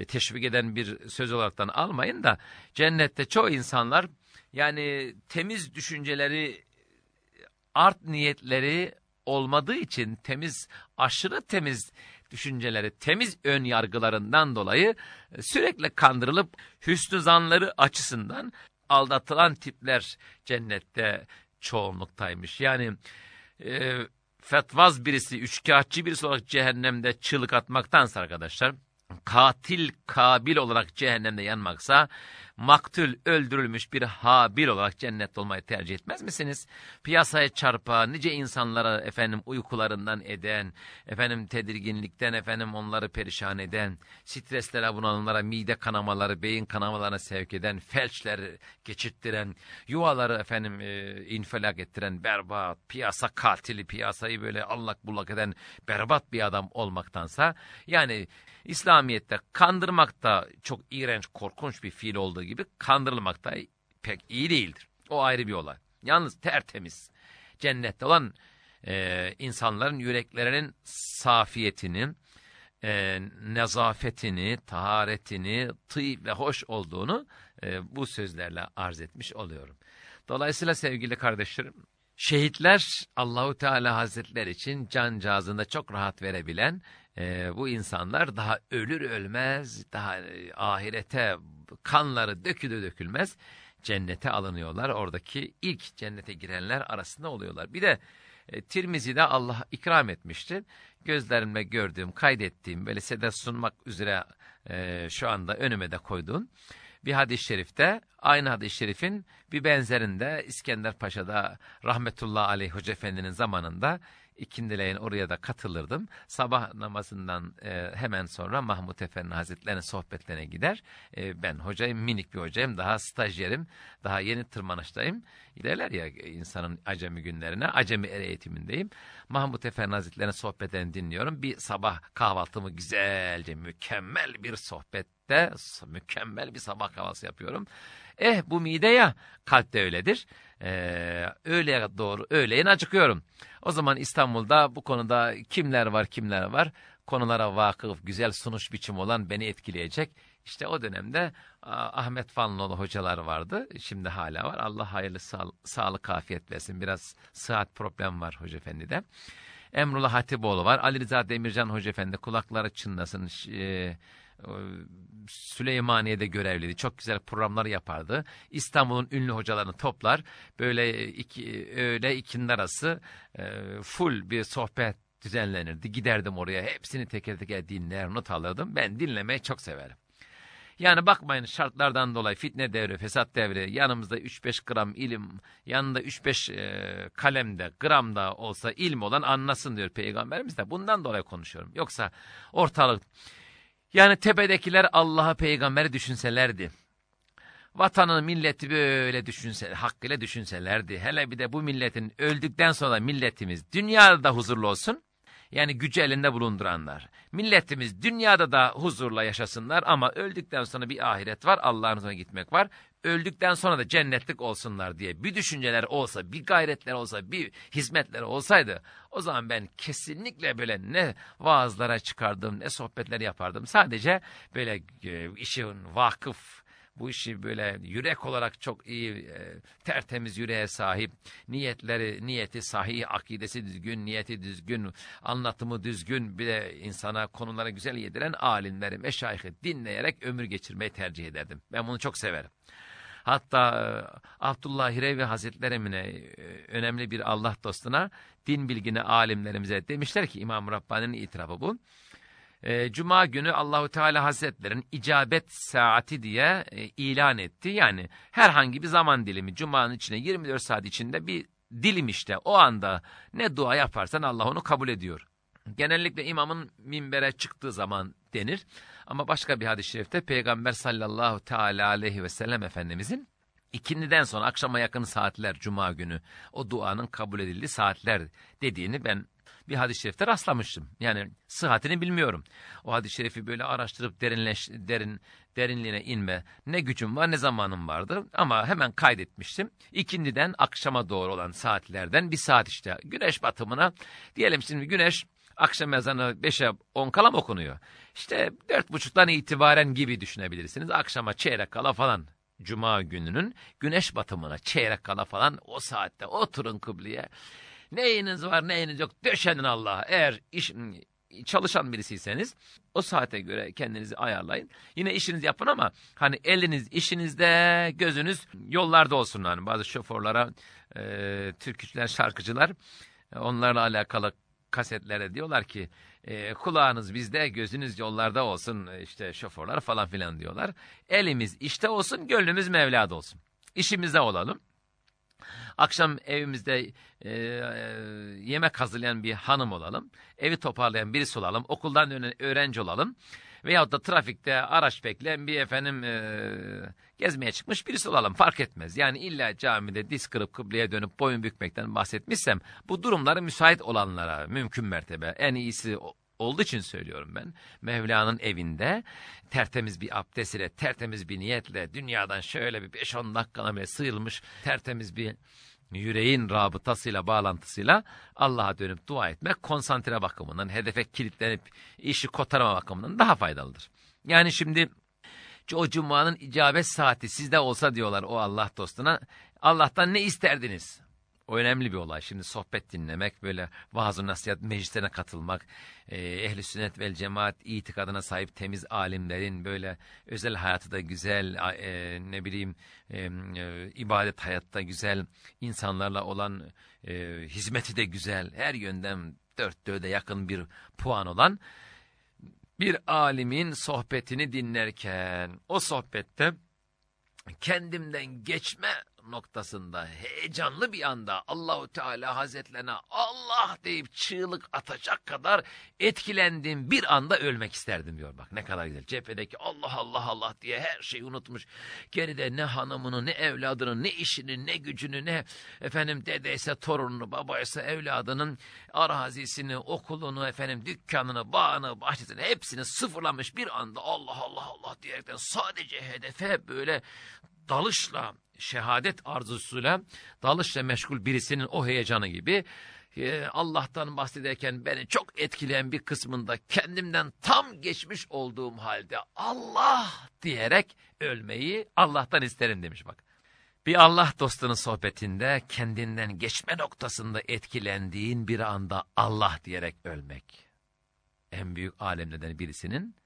teşvik eden bir söz olaraktan almayın da cennette çoğu insanlar yani temiz düşünceleri art niyetleri olmadığı için temiz aşırı temiz düşünceleri temiz ön yargılarından dolayı e, sürekli kandırılıp hüsnü zanları açısından aldatılan tipler cennette çoğunluktaymış. Yani e, fetvaz birisi, üçkağıtçı birisi olarak cehennemde çığlık atmaktansa arkadaşlar, katil kabil olarak cehennemde yanmaksa maktul öldürülmüş bir habil olarak cennette olmayı tercih etmez misiniz? Piyasaya çarpa nice insanlara efendim uykularından eden, efendim tedirginlikten efendim onları perişan eden, streslere bunalımlara, mide kanamaları, beyin kanamalarına sevk eden, felçler geçirttiren, yuvaları efendim e, infilak ettiren berbat, piyasa katili, piyasayı böyle allak bullak eden berbat bir adam olmaktansa yani İslamiyet'te kandırmak da çok iğrenç, korkunç bir fiil olduğu gibi kandırılmak da pek iyi değildir. O ayrı bir olay. Yalnız tertemiz, cennette olan e, insanların yüreklerinin safiyetini, e, nezafetini, taharetini, tıyı ve hoş olduğunu e, bu sözlerle arz etmiş oluyorum. Dolayısıyla sevgili kardeşlerim, şehitler Allahu Teala Hazretleri için cancağızında çok rahat verebilen e, bu insanlar daha ölür ölmez, daha e, ahirete kanları dökülür dökülmez cennete alınıyorlar. Oradaki ilk cennete girenler arasında oluyorlar. Bir de e, Tirmizi'de Allah ikram etmişti. Gözlerimle gördüğüm, kaydettiğim, böyle size sunmak üzere e, şu anda önüme de koyduğum bir hadis-i şerifte, aynı hadis-i şerifin bir benzerinde İskender Paşa'da rahmetullahi aleyh Hoca Efendi'nin zamanında ikindileyin oraya da katılırdım. Sabah namazından e, hemen sonra Mahmut Efendi Hazretleri'nin sohbetlerine gider. E, ben hocayım, minik bir hocayım, daha stajyerim, daha yeni tırmanıştayım. Giderler ya insanın acemi günlerine, acemi er eğitimindeyim. Mahmut Efendi Hazretleri'nin sohbetlerini dinliyorum. Bir sabah kahvaltımı güzelce, mükemmel bir sohbette, mükemmel bir sabah kahvaltısı yapıyorum. Eh bu mide ya, kalp de öyledir. Ee, öğleye doğru, öğleyin acıkıyorum. O zaman İstanbul'da bu konuda kimler var kimler var konulara vakıf, güzel sunuş biçimi olan beni etkileyecek. İşte o dönemde Ahmet Fanlıoğlu hocalar vardı. Şimdi hala var. Allah hayırlı sağ, sağlık, afiyet versin. Biraz sıhhat problem var Hoca Efendi'de. Emrullah Hatipoğlu var. Ali Rıza Demircan Hoca Efendi kulakları çınlasın. E, Süleymaniye'de görevliydi. Çok güzel programlar yapardı. İstanbul'un ünlü hocalarını toplar. Böyle iki, öğle ikinin arası e, full bir sohbet düzenlenirdi. Giderdim oraya. Hepsini teker teker dinler, not alırdım. Ben dinlemeyi çok severim. Yani bakmayın şartlardan dolayı fitne devri, fesat devri, yanımızda 3-5 gram ilim, yanında 3-5 e, kalemde, gramda olsa ilm olan anlasın diyor Peygamberimiz de. Bundan dolayı konuşuyorum. Yoksa ortalık, yani tepedekiler Allah'a peygamberi düşünselerdi. Vatanı, milleti böyle düşünse, hakkıyla düşünselerdi. Hele bir de bu milletin öldükten sonra milletimiz dünyada huzurlu olsun yani gücü elinde bulunduranlar. Milletimiz dünyada da huzurla yaşasınlar ama öldükten sonra bir ahiret var, Allah'ın huzuruna gitmek var. Öldükten sonra da cennetlik olsunlar diye bir düşünceler olsa, bir gayretler olsa, bir hizmetler olsaydı o zaman ben kesinlikle böyle ne vaazlara çıkardım, ne sohbetler yapardım. Sadece böyle e, işin vakıf, bu işi böyle yürek olarak çok iyi, e, tertemiz yüreğe sahip, niyetleri, niyeti sahih, akidesi düzgün, niyeti düzgün, anlatımı düzgün, bir de insana konulara güzel yediren alimleri, meşayihi dinleyerek ömür geçirmeyi tercih ederdim. Ben bunu çok severim. Hatta e, Abdullah Hirevi Hazretlerimine e, önemli bir Allah dostuna, din bilgini alimlerimize demişler ki İmam Rabbani'nin itirafı bu e, Cuma günü Allahu Teala Hazretlerin icabet saati diye e, ilan etti. Yani herhangi bir zaman dilimi Cuma'nın içine 24 saat içinde bir dilim işte o anda ne dua yaparsan Allah onu kabul ediyor. Genellikle imamın minbere çıktığı zaman denir. Ama başka bir hadis-i şerifte Peygamber sallallahu teala aleyhi ve sellem Efendimizin ikindiden sonra akşama yakın saatler cuma günü o duanın kabul edildiği saatler dediğini ben bir hadis-i şerifte rastlamıştım. Yani sıhhatini bilmiyorum. O hadis-i şerifi böyle araştırıp derinleş, derin, derinliğine inme ne gücüm var ne zamanım vardı. Ama hemen kaydetmiştim. İkindiden akşama doğru olan saatlerden bir saat işte güneş batımına diyelim şimdi güneş akşam ezanı 5'e 10 kala mı okunuyor? İşte dört buçuktan itibaren gibi düşünebilirsiniz. Akşama çeyrek kala falan Cuma gününün güneş batımına çeyrek kala falan o saatte oturun kıbleye. Neyiniz var neyiniz yok döşenin Allah'a. Eğer iş, çalışan birisiyseniz o saate göre kendinizi ayarlayın. Yine işinizi yapın ama hani eliniz işinizde gözünüz yollarda olsun. Yani bazı şoförlara e, türkücüler şarkıcılar onlarla alakalı kasetlere diyorlar ki e, kulağınız bizde gözünüz yollarda olsun işte şoförler falan filan diyorlar. Elimiz işte olsun gönlümüz Mevla'da olsun. İşimizde olalım. Akşam evimizde e, e, yemek hazırlayan bir hanım olalım. Evi toparlayan birisi olalım. Okuldan öğrenci olalım. Veyahut da trafikte araç bekleyen bir efendim e, gezmeye çıkmış birisi olalım fark etmez. Yani illa camide diz kırıp kıbleye dönüp boyun bükmekten bahsetmişsem bu durumları müsait olanlara mümkün mertebe en iyisi olduğu için söylüyorum ben. Mevla'nın evinde tertemiz bir abdest ile, tertemiz bir niyetle, dünyadan şöyle bir 5-10 dakikana bile sıyrılmış tertemiz bir yüreğin rabıtasıyla, bağlantısıyla Allah'a dönüp dua etmek konsantre bakımından, hedefe kilitlenip işi kotarma bakımından daha faydalıdır. Yani şimdi o cumanın icabet saati sizde olsa diyorlar o Allah dostuna. Allah'tan ne isterdiniz? O önemli bir olay. Şimdi sohbet dinlemek, böyle vaaz nasihat meclislerine katılmak, e, ehli sünnet vel cemaat itikadına sahip temiz alimlerin böyle özel hayatı da güzel, e, ne bileyim e, e, ibadet hayatta güzel, insanlarla olan e, hizmeti de güzel, her yönden dört dörde yakın bir puan olan bir alimin sohbetini dinlerken o sohbette kendimden geçme noktasında heyecanlı bir anda Allahu Teala Hazretlerine Allah deyip çığlık atacak kadar etkilendiğim bir anda ölmek isterdim diyor. Bak ne kadar güzel. Cephedeki Allah Allah Allah diye her şeyi unutmuş. Geride ne hanımını ne evladını ne işini ne gücünü ne efendim dedeyse torununu babaysa evladının arazisini okulunu efendim dükkanını bağını bahçesini hepsini sıfırlamış bir anda Allah Allah Allah diyerekten sadece hedefe böyle dalışla, şehadet arzusuyla dalışla meşgul birisinin o heyecanı gibi e, Allah'tan bahsederken beni çok etkileyen bir kısmında kendimden tam geçmiş olduğum halde Allah diyerek ölmeyi Allah'tan isterim demiş bak. Bir Allah dostunun sohbetinde kendinden geçme noktasında etkilendiğin bir anda Allah diyerek ölmek. En büyük alemlerden birisinin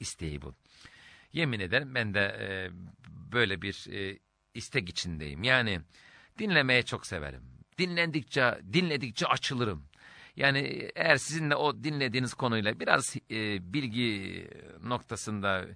isteği bu. Yemin ederim ben de e, böyle bir e, istek içindeyim. Yani dinlemeye çok severim. Dinlendikçe, dinledikçe açılırım. Yani eğer sizinle o dinlediğiniz konuyla biraz e, bilgi noktasında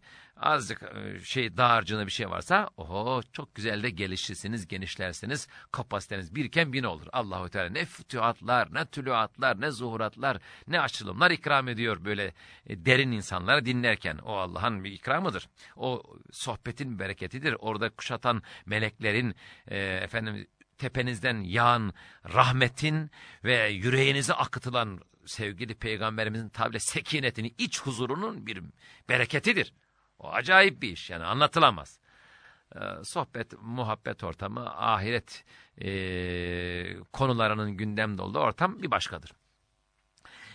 azıcık e, şey dağarcığına bir şey varsa oho çok güzel de gelişirsiniz, genişlersiniz. Kapasiteniz birken bin olur. Allahu Teala ne fütühatlar, ne tülüatlar, ne zuhuratlar, ne açılımlar ikram ediyor böyle e, derin insanlara dinlerken. O Allah'ın bir ikramıdır. O sohbetin bereketidir. Orada kuşatan meleklerin e, efendim tepenizden yağan rahmetin ve yüreğinize akıtılan sevgili peygamberimizin tabiriyle sekinetini, iç huzurunun bir bereketidir. O acayip bir iş yani anlatılamaz. Ee, sohbet, muhabbet ortamı, ahiret e, konularının gündemde olduğu ortam bir başkadır.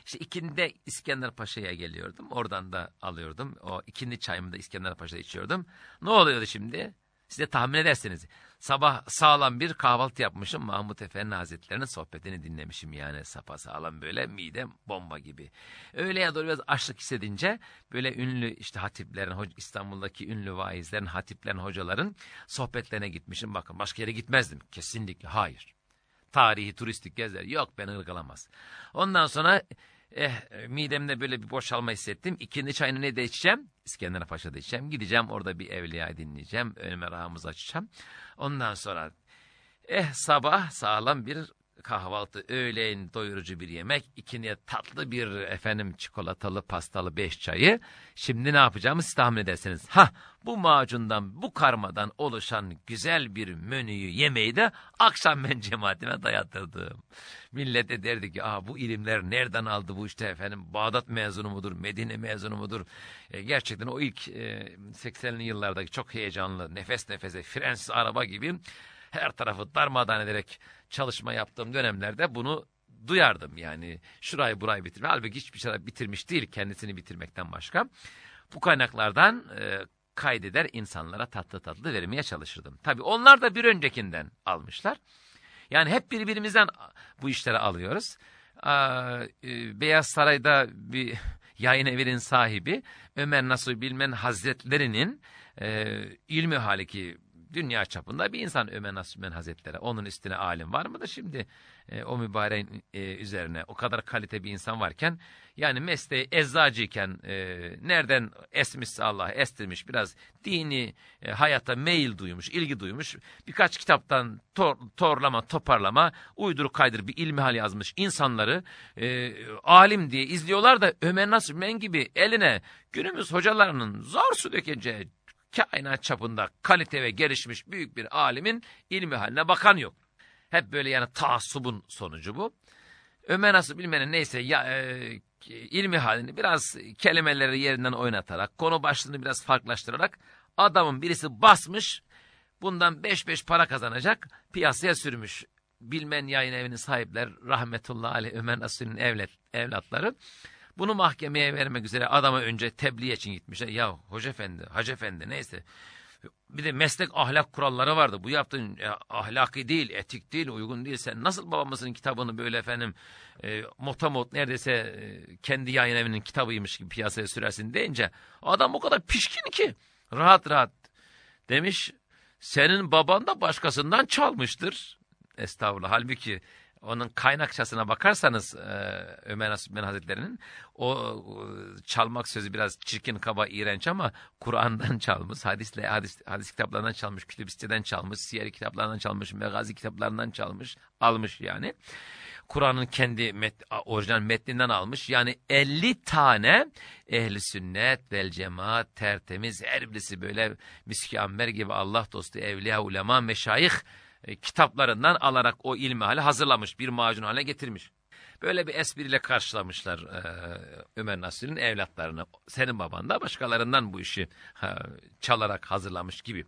İşte ikindi İskender Paşa'ya geliyordum. Oradan da alıyordum. O ikindi çayımı da İskender Paşa'da içiyordum. Ne oluyordu şimdi? Siz de tahmin edersiniz. Sabah sağlam bir kahvaltı yapmışım. Mahmut Efendi Hazretleri'nin sohbetini dinlemişim yani sapa sağlam böyle midem bomba gibi. Öğleye doğru biraz açlık hissedince böyle ünlü işte hatiplerin, İstanbul'daki ünlü vaizlerin, hatiplerin, hocaların sohbetlerine gitmişim. Bakın başka yere gitmezdim. Kesinlikle hayır. Tarihi, turistik gezer yok beni ırgalamaz. Ondan sonra Eh midemde böyle bir boşalma hissettim. İkinci çayını ne de içeceğim? İskender Paşa'da içeceğim. Gideceğim orada bir evliya dinleyeceğim. Önüme rahamızı açacağım. Ondan sonra eh sabah sağlam bir kahvaltı, öğleyin doyurucu bir yemek, ikindiye tatlı bir efendim çikolatalı, pastalı beş çayı. Şimdi ne yapacağımı siz tahmin edersiniz. Ha, bu macundan, bu karmadan oluşan güzel bir menüyü, yemeği de akşam ben cemaatime dayatırdım. Millet de derdi ki, Aa, bu ilimler nereden aldı bu işte efendim, Bağdat mezunu mudur, Medine mezunu mudur? E, gerçekten o ilk e, 80'li yıllardaki çok heyecanlı, nefes nefese, frensiz araba gibi her tarafı darmadan ederek çalışma yaptığım dönemlerde bunu duyardım. Yani şurayı burayı bitirme. Halbuki hiçbir şey bitirmiş değil kendisini bitirmekten başka. Bu kaynaklardan e, kaydeder insanlara tatlı tatlı vermeye çalışırdım. Tabii onlar da bir öncekinden almışlar. Yani hep birbirimizden bu işleri alıyoruz. Ee, Beyaz Saray'da bir yayın evinin sahibi Ömer Nasuh Bilmen Hazretlerinin e, ilmi hali ki dünya çapında bir insan Ömer Nasumen Hazretleri. Onun üstüne alim var mıdır şimdi? E, o mübareğin e, üzerine o kadar kalite bir insan varken yani mesleği eczacıyken e, nereden esmişse Allah estirmiş biraz dini e, hayata meyil duymuş, ilgi duymuş. Birkaç kitaptan tor, torlama, toparlama, uydur kaydır bir ilmihal yazmış insanları e, alim diye izliyorlar da Ömer Nasumen gibi eline günümüz hocalarının zor su dökeceği kainat çapında kalite ve gelişmiş büyük bir alimin ilmi haline bakan yok. Hep böyle yani taassubun sonucu bu. Ömer nasıl bilmenin neyse ya, e, ilmi halini biraz kelimeleri yerinden oynatarak, konu başlığını biraz farklılaştırarak adamın birisi basmış, bundan beş beş para kazanacak, piyasaya sürmüş. Bilmen yayın evinin sahipler, rahmetullahi aleyh Ömer Nasuh'un evlat, evlatları. Bunu mahkemeye vermek üzere adama önce tebliğ için gitmişler. Ya hoca efendi, hacı efendi neyse. Bir de meslek ahlak kuralları vardı. Bu yaptığın e, ahlaki değil, etik değil, uygun değil. Sen nasıl babamızın kitabını böyle efendim e, motamot neredeyse e, kendi yayın evinin kitabıymış gibi piyasaya sürersin deyince adam o kadar pişkin ki rahat rahat demiş senin baban da başkasından çalmıştır. Estağfurullah. Halbuki onun kaynakçasına bakarsanız e, Ömer Nasibben Hazretleri'nin o çalmak sözü biraz çirkin, kaba, iğrenç ama Kur'an'dan çalmış, hadisle hadis, hadis kitaplarından çalmış, kütüb çalmış, siyer kitaplarından çalmış, megazi kitaplarından çalmış, almış yani. Kur'an'ın kendi met, orijinal metninden almış. Yani 50 tane ehli sünnet vel cemaat tertemiz her birisi böyle miski amber gibi Allah dostu evliya ulema meşayih e, kitaplarından alarak o ilmi hale hazırlamış, bir macun hale getirmiş. Böyle bir espriyle karşılamışlar e, Ömer Nasuh'un evlatlarını. Senin baban da başkalarından bu işi ha, çalarak hazırlamış gibi.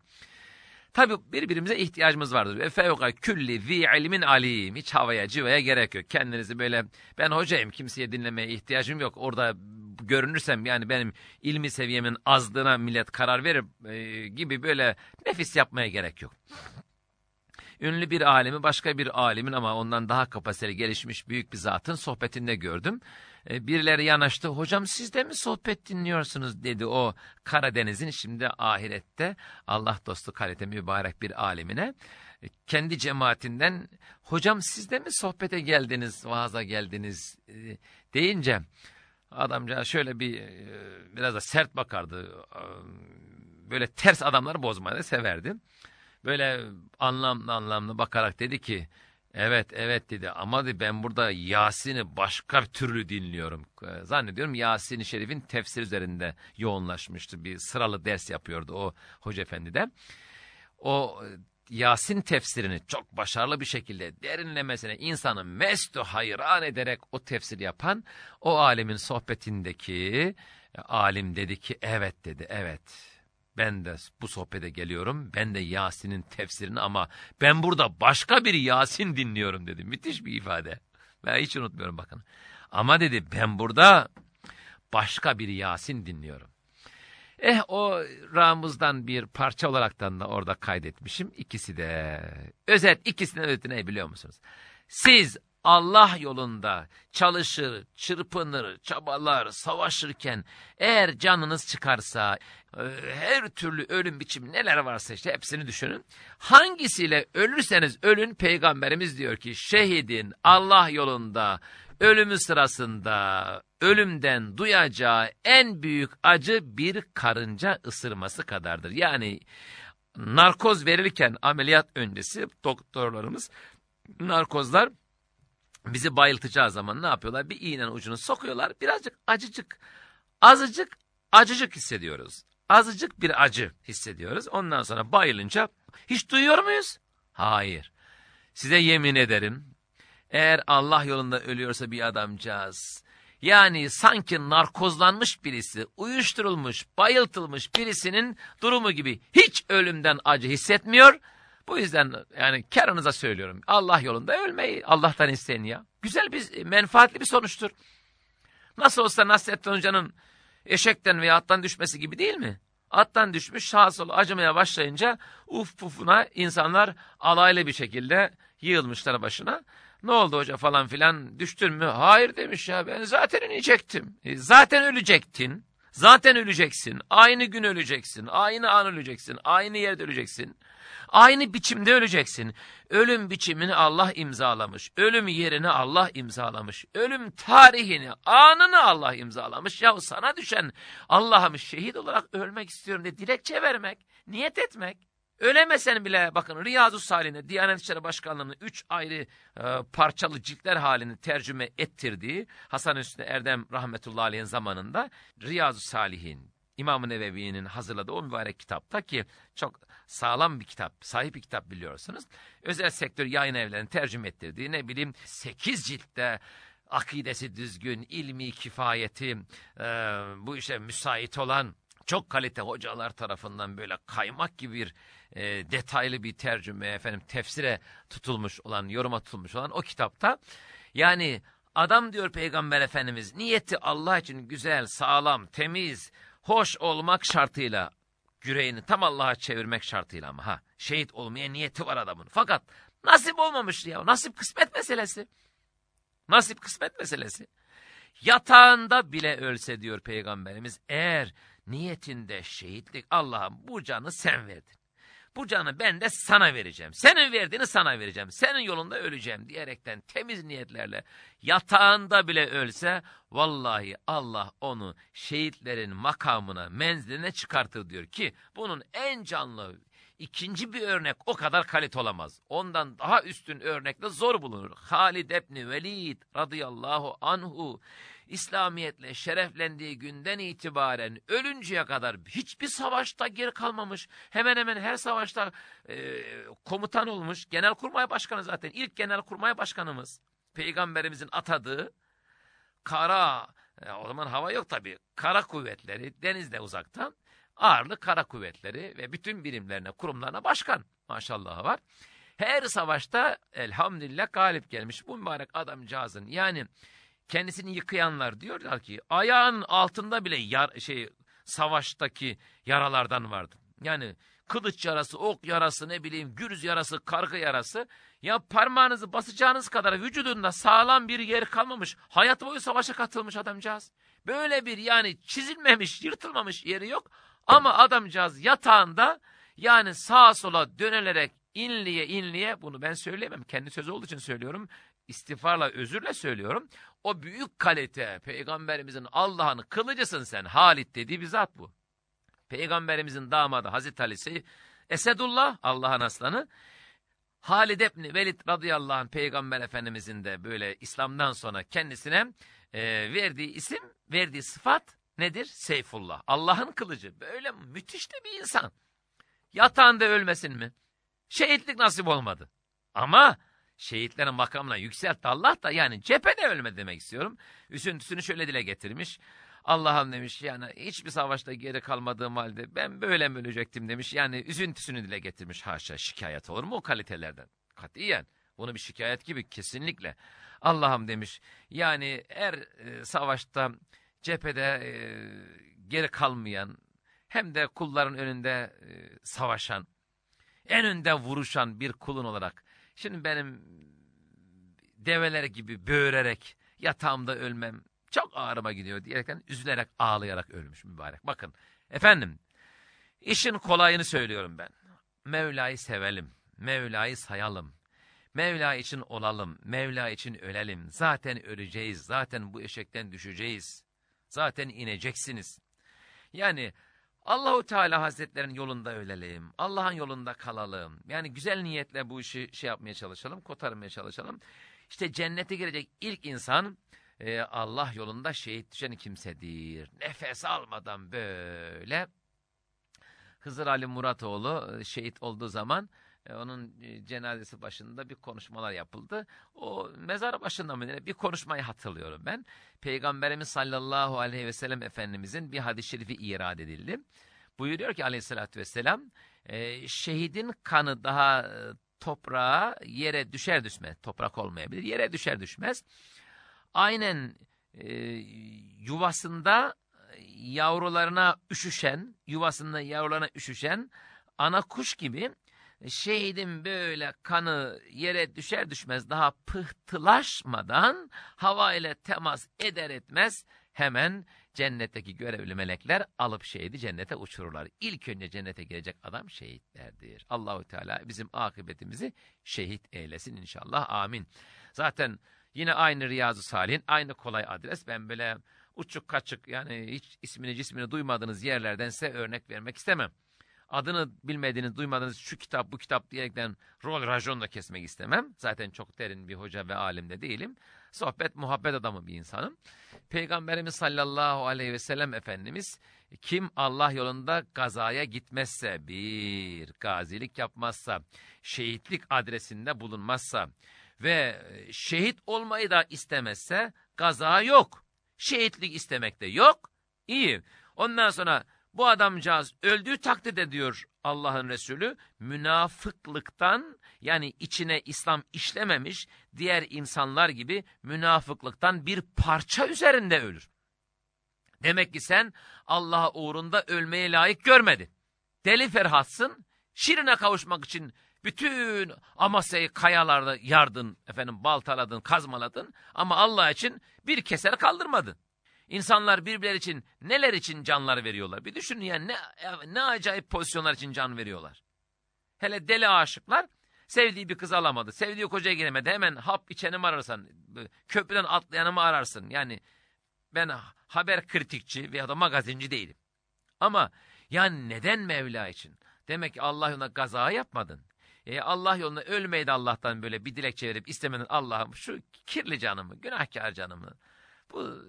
Tabi birbirimize ihtiyacımız vardır. Ve fevka külli zi ilmin alim. Hiç havaya civaya gerek yok. Kendinizi böyle ben hocayım kimseye dinlemeye ihtiyacım yok. Orada görünürsem yani benim ilmi seviyemin azlığına millet karar verir e, gibi böyle nefis yapmaya gerek yok. Ünlü bir alimi başka bir alimin ama ondan daha kapasiteli gelişmiş büyük bir zatın sohbetinde gördüm. E, birileri yanaştı. Hocam siz de mi sohbet dinliyorsunuz dedi o Karadeniz'in şimdi ahirette Allah dostu kalite mübarek bir alimine. E, kendi cemaatinden hocam siz de mi sohbete geldiniz, vaaza geldiniz e, deyince adamca şöyle bir biraz da sert bakardı. Böyle ters adamları bozmayı da severdi. Böyle anlamlı anlamlı bakarak dedi ki Evet evet dedi ama dedi, ben burada Yasin'i başka türlü dinliyorum. Ee, zannediyorum Yasin-i Şerif'in tefsir üzerinde yoğunlaşmıştı. Bir sıralı ders yapıyordu o hoca efendi de. O e, Yasin tefsirini çok başarılı bir şekilde derinlemesine insanı mestu hayran ederek o tefsir yapan o alemin sohbetindeki e, alim dedi ki evet dedi evet ben de bu sohbete geliyorum. Ben de Yasin'in tefsirini ama ben burada başka bir Yasin dinliyorum dedi. Müthiş bir ifade. Ben hiç unutmuyorum bakın. Ama dedi ben burada başka bir Yasin dinliyorum. Eh o Ramuz'dan bir parça olaraktan da orada kaydetmişim. İkisi de özet ikisinin özeti ne biliyor musunuz? Siz Allah yolunda çalışır, çırpınır, çabalar, savaşırken eğer canınız çıkarsa e, her türlü ölüm biçimi neler varsa işte hepsini düşünün. Hangisiyle ölürseniz ölün peygamberimiz diyor ki şehidin Allah yolunda ölümü sırasında ölümden duyacağı en büyük acı bir karınca ısırması kadardır. Yani narkoz verirken ameliyat öncesi doktorlarımız narkozlar bizi bayıltacağı zaman ne yapıyorlar? Bir iğnenin ucunu sokuyorlar. Birazcık acıcık, azıcık acıcık hissediyoruz. Azıcık bir acı hissediyoruz. Ondan sonra bayılınca hiç duyuyor muyuz? Hayır. Size yemin ederim. Eğer Allah yolunda ölüyorsa bir adamcağız, yani sanki narkozlanmış birisi, uyuşturulmuş, bayıltılmış birisinin durumu gibi hiç ölümden acı hissetmiyor bu yüzden yani karınıza söylüyorum. Allah yolunda ölmeyi Allah'tan isteyin ya. Güzel bir, menfaatli bir sonuçtur. Nasıl olsa Nasrettin Hoca'nın eşekten veya attan düşmesi gibi değil mi? Attan düşmüş sağa acımaya başlayınca uf pufuna insanlar alaylı bir şekilde yığılmışlar başına. Ne oldu hoca falan filan düştün mü? Hayır demiş ya ben zaten inecektim. E, zaten ölecektin. Zaten öleceksin. Aynı gün öleceksin. Aynı an öleceksin. Aynı yerde öleceksin. Aynı biçimde öleceksin. Ölüm biçimini Allah imzalamış. Ölüm yerini Allah imzalamış. Ölüm tarihini, anını Allah imzalamış. Ya sana düşen Allah'ım şehit olarak ölmek istiyorum diye dilekçe vermek, niyet etmek. Ölemesen bile bakın Riyazu Salih'ine Diyanet İşleri Başkanlığı'nın üç ayrı e, parçalı ciltler halini tercüme ettirdiği Hasan Hüsnü Erdem rahmetullahi aleyhin zamanında Riyazu Salih'in İmam-ı Nevevi'nin hazırladığı o mübarek kitapta ki çok sağlam bir kitap, sahip bir kitap biliyorsunuz. Özel sektör yayın evlerinin tercüme ettirdiği ne bileyim 8 ciltte akidesi düzgün, ilmi kifayeti, e, bu işe müsait olan çok kalite hocalar tarafından böyle kaymak gibi bir e, detaylı bir tercüme, efendim tefsire tutulmuş olan, yoruma tutulmuş olan o kitapta yani adam diyor Peygamber Efendimiz niyeti Allah için güzel, sağlam, temiz, hoş olmak şartıyla yüreğini tam Allah'a çevirmek şartıyla ama ha şehit olmaya niyeti var adamın. Fakat nasip olmamış ya nasip kısmet meselesi. Nasip kısmet meselesi. Yatağında bile ölse diyor peygamberimiz eğer niyetinde şehitlik Allah'ım bu canı sen verdin. Bu canı ben de sana vereceğim. Senin verdiğini sana vereceğim. Senin yolunda öleceğim diyerekten temiz niyetlerle yatağında bile ölse vallahi Allah onu şehitlerin makamına, menziline çıkartır diyor ki bunun en canlı ikinci bir örnek o kadar kalit olamaz. Ondan daha üstün örnekle zor bulunur. Halid ebni Velid radıyallahu anhu İslamiyetle şereflendiği günden itibaren ölünceye kadar hiçbir savaşta geri kalmamış. Hemen hemen her savaşta e, komutan olmuş. Genelkurmay Başkanı zaten ilk Genelkurmay Başkanımız. Peygamberimizin atadığı kara, e, o zaman hava yok tabii, kara kuvvetleri denizde uzaktan ağırlık kara kuvvetleri ve bütün birimlerine, kurumlarına başkan maşallah var. Her savaşta elhamdülillah galip gelmiş bu mübarek adamcağızın yani kendisini yıkayanlar diyorlar ki ayağın altında bile yar, şey savaştaki yaralardan vardı. Yani kılıç yarası, ok yarası, ne bileyim gürüz yarası, kargı yarası. Ya parmağınızı basacağınız kadar vücudunda sağlam bir yer kalmamış. Hayat boyu savaşa katılmış adamcağız. Böyle bir yani çizilmemiş, yırtılmamış yeri yok. Ama adamcağız yatağında yani sağa sola dönelerek inliye inliye bunu ben söyleyemem. Kendi sözü olduğu için söylüyorum. İstiğfarla özürle söylüyorum. O büyük kalite peygamberimizin Allah'ın kılıcısın sen Halit dediği bir zat bu. Peygamberimizin damadı Hazreti Ali'si Esedullah Allah'ın aslanı. Halid ebni Velid radıyallahu anh peygamber efendimizin de böyle İslam'dan sonra kendisine e, verdiği isim, verdiği sıfat nedir? Seyfullah. Allah'ın kılıcı. Böyle müthiş de bir insan. Yatağında ölmesin mi? Şehitlik nasip olmadı. Ama şehitlerin makamına yükseltti Allah da yani cephede ölme demek istiyorum. Üzüntüsünü şöyle dile getirmiş. Allah'ım demiş yani hiçbir savaşta geri kalmadığım halde ben böyle mi ölecektim demiş. Yani üzüntüsünü dile getirmiş haşa şikayet olur mu o kalitelerden? Katiyen bunu bir şikayet gibi kesinlikle. Allah'ım demiş yani er e, savaşta cephede e, geri kalmayan hem de kulların önünde e, savaşan en önde vuruşan bir kulun olarak şimdi benim develer gibi böğürerek yatağımda ölmem çok ağrıma gidiyor diyerekten üzülerek ağlayarak ölmüş mübarek. Bakın efendim işin kolayını söylüyorum ben. Mevla'yı sevelim, Mevla'yı sayalım. Mevla için olalım, Mevla için ölelim. Zaten öleceğiz, zaten bu eşekten düşeceğiz. Zaten ineceksiniz. Yani Allahu Teala Hazretlerinin yolunda ölelim. Allah'ın yolunda kalalım. Yani güzel niyetle bu işi şey yapmaya çalışalım, kotarmaya çalışalım. İşte cennete girecek ilk insan e, Allah yolunda şehit düşen kimsedir. Nefes almadan böyle Hızır Ali Muratoğlu e, şehit olduğu zaman onun e, cenazesi başında bir konuşmalar yapıldı. O mezar başında mı bir konuşmayı hatırlıyorum ben. Peygamberimiz sallallahu aleyhi ve sellem Efendimizin bir hadis-i şerifi irad edildi. Buyuruyor ki aleyhissalatü vesselam e, şehidin kanı daha e, toprağa yere düşer düşmez. Toprak olmayabilir. Yere düşer düşmez. Aynen e, yuvasında yavrularına üşüşen, yuvasında yavrularına üşüşen ana kuş gibi şehidin böyle kanı yere düşer düşmez daha pıhtılaşmadan hava ile temas eder etmez hemen cennetteki görevli melekler alıp şehidi cennete uçururlar. İlk önce cennete gelecek adam şehitlerdir. Allahu Teala bizim akıbetimizi şehit eylesin inşallah. Amin. Zaten yine aynı Riyazu Salih'in aynı kolay adres. Ben böyle uçuk kaçık yani hiç ismini cismini duymadığınız yerlerden size örnek vermek istemem adını bilmediğiniz, duymadığınız şu kitap, bu kitap diyerekten rol rajon da kesmek istemem. Zaten çok derin bir hoca ve alim de değilim. Sohbet, muhabbet adamı bir insanım. Peygamberimiz sallallahu aleyhi ve sellem Efendimiz, kim Allah yolunda gazaya gitmezse, bir, gazilik yapmazsa, şehitlik adresinde bulunmazsa ve şehit olmayı da istemezse, gaza yok. Şehitlik istemek de yok. İyi. Ondan sonra bu adamcağız öldüğü takdirde diyor Allah'ın Resulü münafıklıktan yani içine İslam işlememiş diğer insanlar gibi münafıklıktan bir parça üzerinde ölür. Demek ki sen Allah'a uğrunda ölmeye layık görmedin. Deli Ferhatsın, şirine kavuşmak için bütün Amasya'yı kayalarda yardın, efendim baltaladın, kazmaladın ama Allah için bir keser kaldırmadın. İnsanlar birbirleri için neler için canlar veriyorlar. Bir düşünün ya ne, ne acayip pozisyonlar için can veriyorlar. Hele deli aşıklar sevdiği bir kız alamadı. Sevdiği kocaya giremedi. Hemen hap içeni mi ararsan, köprüden atlayanı mı ararsın. Yani ben haber kritikçi veya da magazinci değilim. Ama yani neden Mevla için? Demek ki Allah yolunda gaza yapmadın. E Allah yolunda ölmeydi Allah'tan böyle bir dilek çevirip istemedin Allah'ım şu kirli canımı, günahkar canımı, bu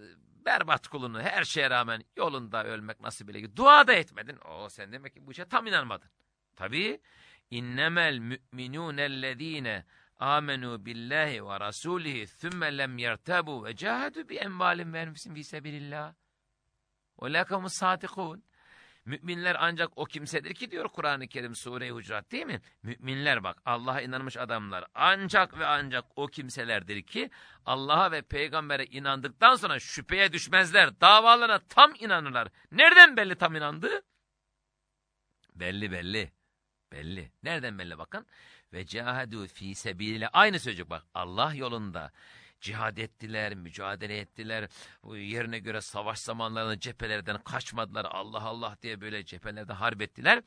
berbat kulunu her şeye rağmen yolunda ölmek nasip ile dua da etmedin. O sen demek ki bu işe tam inanmadın. Tabii innemel müminûnellezîne amenu billahi ve rasulihi thumme lem yertabu ve cahadu bi envalim ve enfusim fi sebilillah. Ve lakamus sadıkûn. Müminler ancak o kimsedir ki diyor Kur'an-ı Kerim Sure-i Hucurat değil mi? Müminler bak Allah'a inanmış adamlar ancak ve ancak o kimselerdir ki Allah'a ve peygambere inandıktan sonra şüpheye düşmezler. Davalarına tam inanırlar. Nereden belli tam inandı? Belli belli. Belli. Nereden belli bakın? Ve cahadu fi sebilile. Aynı sözcük bak. Allah yolunda cihad ettiler, mücadele ettiler. Bu yerine göre savaş zamanlarında cephelerden kaçmadılar. Allah Allah diye böyle cephelerde harp ettiler.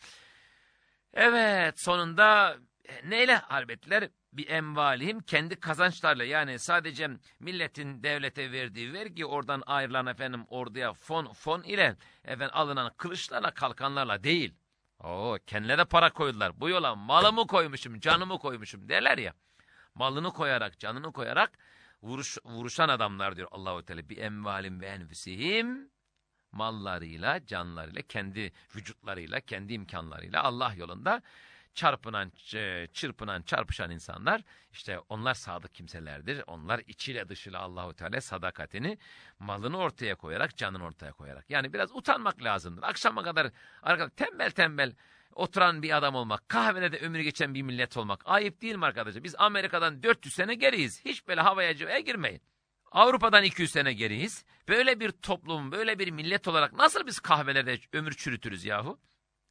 Evet sonunda e, neyle harp ettiler? Bir envalihim kendi kazançlarla yani sadece milletin devlete verdiği vergi oradan ayrılan efendim orduya fon fon ile efendim alınan kılıçlarla kalkanlarla değil. Oo kendilerine para koydular. Bu yola malımı koymuşum, canımı koymuşum derler ya. Malını koyarak, canını koyarak vuruş, vuruşan adamlar diyor Allahu Teala. Bir envalim ve enfusihim mallarıyla, canlarıyla, kendi vücutlarıyla, kendi imkanlarıyla Allah yolunda çarpınan, çırpınan, çarpışan insanlar işte onlar sadık kimselerdir. Onlar içiyle dışıyla Allahu Teala sadakatini, malını ortaya koyarak, canını ortaya koyarak. Yani biraz utanmak lazımdır. Akşama kadar arkadaş tembel tembel oturan bir adam olmak, kahvede de ömrü geçen bir millet olmak ayıp değil mi arkadaşlar? Biz Amerika'dan 400 sene geriyiz. Hiç böyle havaya civaya girmeyin. Avrupa'dan 200 sene geriyiz. Böyle bir toplum, böyle bir millet olarak nasıl biz kahvelerde ömür çürütürüz yahu?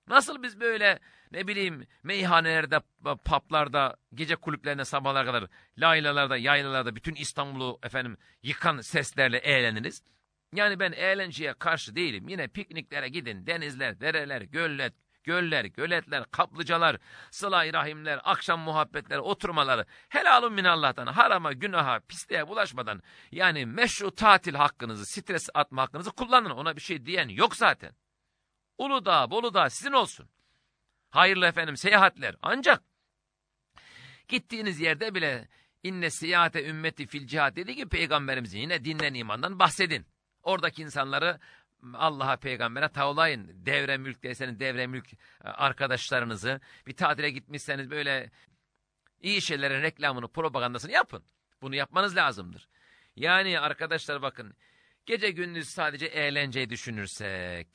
Nasıl biz böyle ne bileyim meyhanelerde, paplarda, gece kulüplerinde sabahlar kadar laylalarda, yaylalarda bütün İstanbul'u efendim yıkan seslerle eğleniriz? Yani ben eğlenceye karşı değilim. Yine pikniklere gidin. Denizler, dereler, göller, göller, göletler, kaplıcalar, sıla rahimler, akşam muhabbetler, oturmaları helalun minallah'tan harama, günaha, pisliğe bulaşmadan yani meşru tatil hakkınızı, stres atma hakkınızı kullanın. Ona bir şey diyen yok zaten. Uludağ, Boludağ sizin olsun. Hayırlı efendim seyahatler. Ancak gittiğiniz yerde bile inne seyahate ümmeti fil cihad dedi ki peygamberimizin yine dinden imandan bahsedin. Oradaki insanları Allah'a peygambere tavlayın. Devre mülk deseniz devre mülk e, arkadaşlarınızı bir tatile gitmişseniz böyle iyi şeylerin reklamını propagandasını yapın. Bunu yapmanız lazımdır. Yani arkadaşlar bakın Gece gündüz sadece eğlenceyi düşünürsek,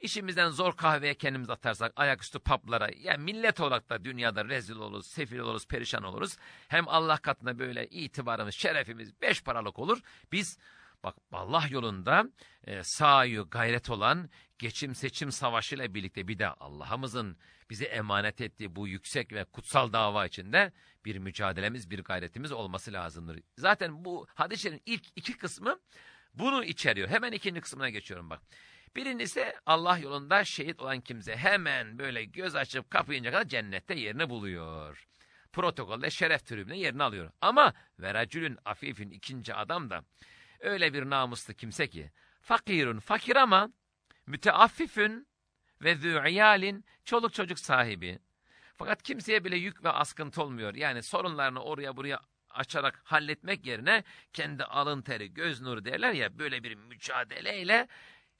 işimizden zor kahveye kendimiz atarsak, ayaküstü paplara, ya millet olarak da dünyada rezil oluruz, sefil oluruz, perişan oluruz. Hem Allah katında böyle itibarımız, şerefimiz beş paralık olur. Biz bak Allah yolunda e, sahi gayret olan geçim seçim savaşıyla birlikte bir de Allah'ımızın bize emanet ettiği bu yüksek ve kutsal dava içinde bir mücadelemiz, bir gayretimiz olması lazımdır. Zaten bu hadislerin ilk iki kısmı bunu içeriyor. Hemen ikinci kısmına geçiyorum bak. Birincisi Allah yolunda şehit olan kimse hemen böyle göz açıp kapayınca kadar cennette yerini buluyor. Protokolde şeref tribüne yerini alıyor. Ama veracülün afifin ikinci adam da öyle bir namuslu kimse ki fakirun fakir ama müteaffifün ve zü'iyalin çoluk çocuk sahibi. Fakat kimseye bile yük ve askıntı olmuyor. Yani sorunlarını oraya buraya açarak halletmek yerine kendi alın teri, göz nuru derler ya böyle bir mücadeleyle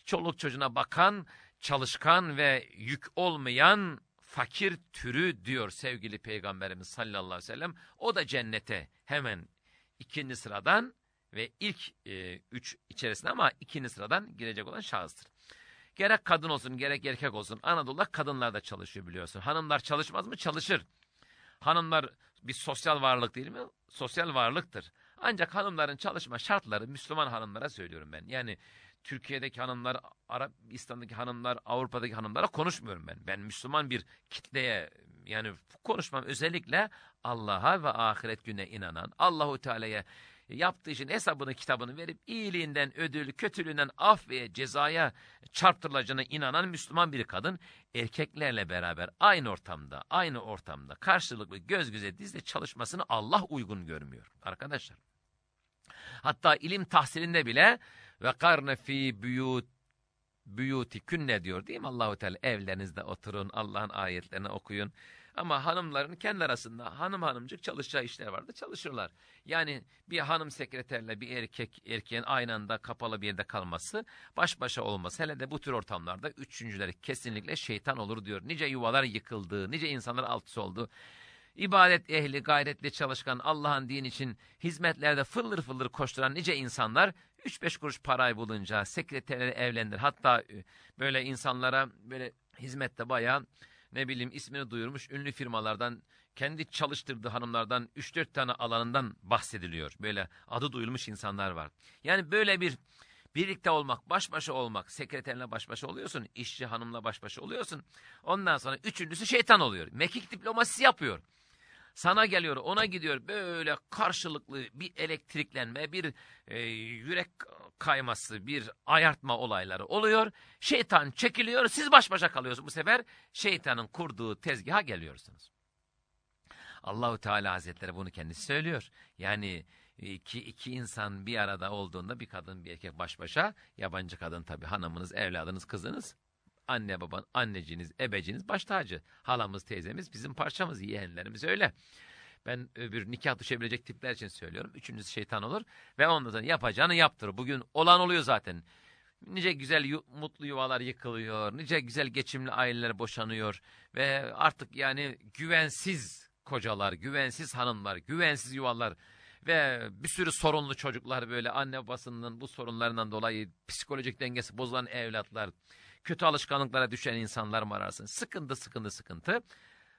çoluk çocuğuna bakan, çalışkan ve yük olmayan fakir türü diyor sevgili Peygamberimiz sallallahu aleyhi ve sellem. O da cennete hemen ikinci sıradan ve ilk e, üç içerisinde ama ikinci sıradan girecek olan şahıstır. Gerek kadın olsun gerek erkek olsun Anadolu'da kadınlar da çalışıyor biliyorsun. Hanımlar çalışmaz mı? Çalışır. Hanımlar bir sosyal varlık değil mi? Sosyal varlıktır. Ancak hanımların çalışma şartları Müslüman hanımlara söylüyorum ben. Yani Türkiye'deki hanımlar, Arabistan'daki hanımlar, Avrupa'daki hanımlara konuşmuyorum ben. Ben Müslüman bir kitleye yani konuşmam özellikle Allah'a ve ahiret güne inanan, Allahu Teala'ya yaptığı için hesabını kitabını verip iyiliğinden ödül, kötülüğünden af ve cezaya çarptırılacağına inanan Müslüman bir kadın erkeklerle beraber aynı ortamda, aynı ortamda karşılıklı göz göze dizle çalışmasını Allah uygun görmüyor arkadaşlar. Hatta ilim tahsilinde bile ve karne fi büyut büyuti künne diyor değil mi Allahu Teala evlerinizde oturun Allah'ın ayetlerini okuyun ama hanımların kendi arasında hanım hanımcık çalışacağı işler vardı çalışırlar. Yani bir hanım sekreterle bir erkek erkeğin aynı anda kapalı bir yerde kalması baş başa olması hele de bu tür ortamlarda üçüncüleri kesinlikle şeytan olur diyor. Nice yuvalar yıkıldı, nice insanlar alt oldu. İbadet ehli, gayretli çalışkan, Allah'ın din için hizmetlerde fıldır fıldır koşturan nice insanlar 3-5 kuruş parayı bulunca sekreterleri evlendir. Hatta e, böyle insanlara böyle hizmette bayağı ne bileyim ismini duyurmuş ünlü firmalardan kendi çalıştırdığı hanımlardan 3-4 tane alanından bahsediliyor. Böyle adı duyulmuş insanlar var. Yani böyle bir Birlikte olmak, baş başa olmak. Sekreterinle baş başa oluyorsun. işçi hanımla baş başa oluyorsun. Ondan sonra üçüncüsü şeytan oluyor. Mekik diplomasisi yapıyor. Sana geliyor, ona gidiyor. Böyle karşılıklı bir elektriklenme, bir e, yürek kayması, bir ayartma olayları oluyor. Şeytan çekiliyor, siz baş başa kalıyorsunuz. Bu sefer şeytanın kurduğu tezgaha geliyorsunuz. Allahu Teala Hazretleri bunu kendisi söylüyor. Yani iki, iki insan bir arada olduğunda bir kadın bir erkek baş başa, yabancı kadın tabii hanımınız, evladınız, kızınız, anne baban, anneciniz, ebeciniz baş tacı. Halamız, teyzemiz bizim parçamız, yeğenlerimiz öyle. Ben öbür nikah düşebilecek tipler için söylüyorum. Üçüncüsü şeytan olur ve ondan yapacağını yaptır. Bugün olan oluyor zaten. Nice güzel yu, mutlu yuvalar yıkılıyor. Nice güzel geçimli aileler boşanıyor. Ve artık yani güvensiz kocalar, güvensiz hanımlar, güvensiz yuvalar ve bir sürü sorunlu çocuklar böyle anne babasının bu sorunlarından dolayı psikolojik dengesi bozulan evlatlar, kötü alışkanlıklara düşen insanlar mı ararsın? Sıkıntı, sıkıntı, sıkıntı.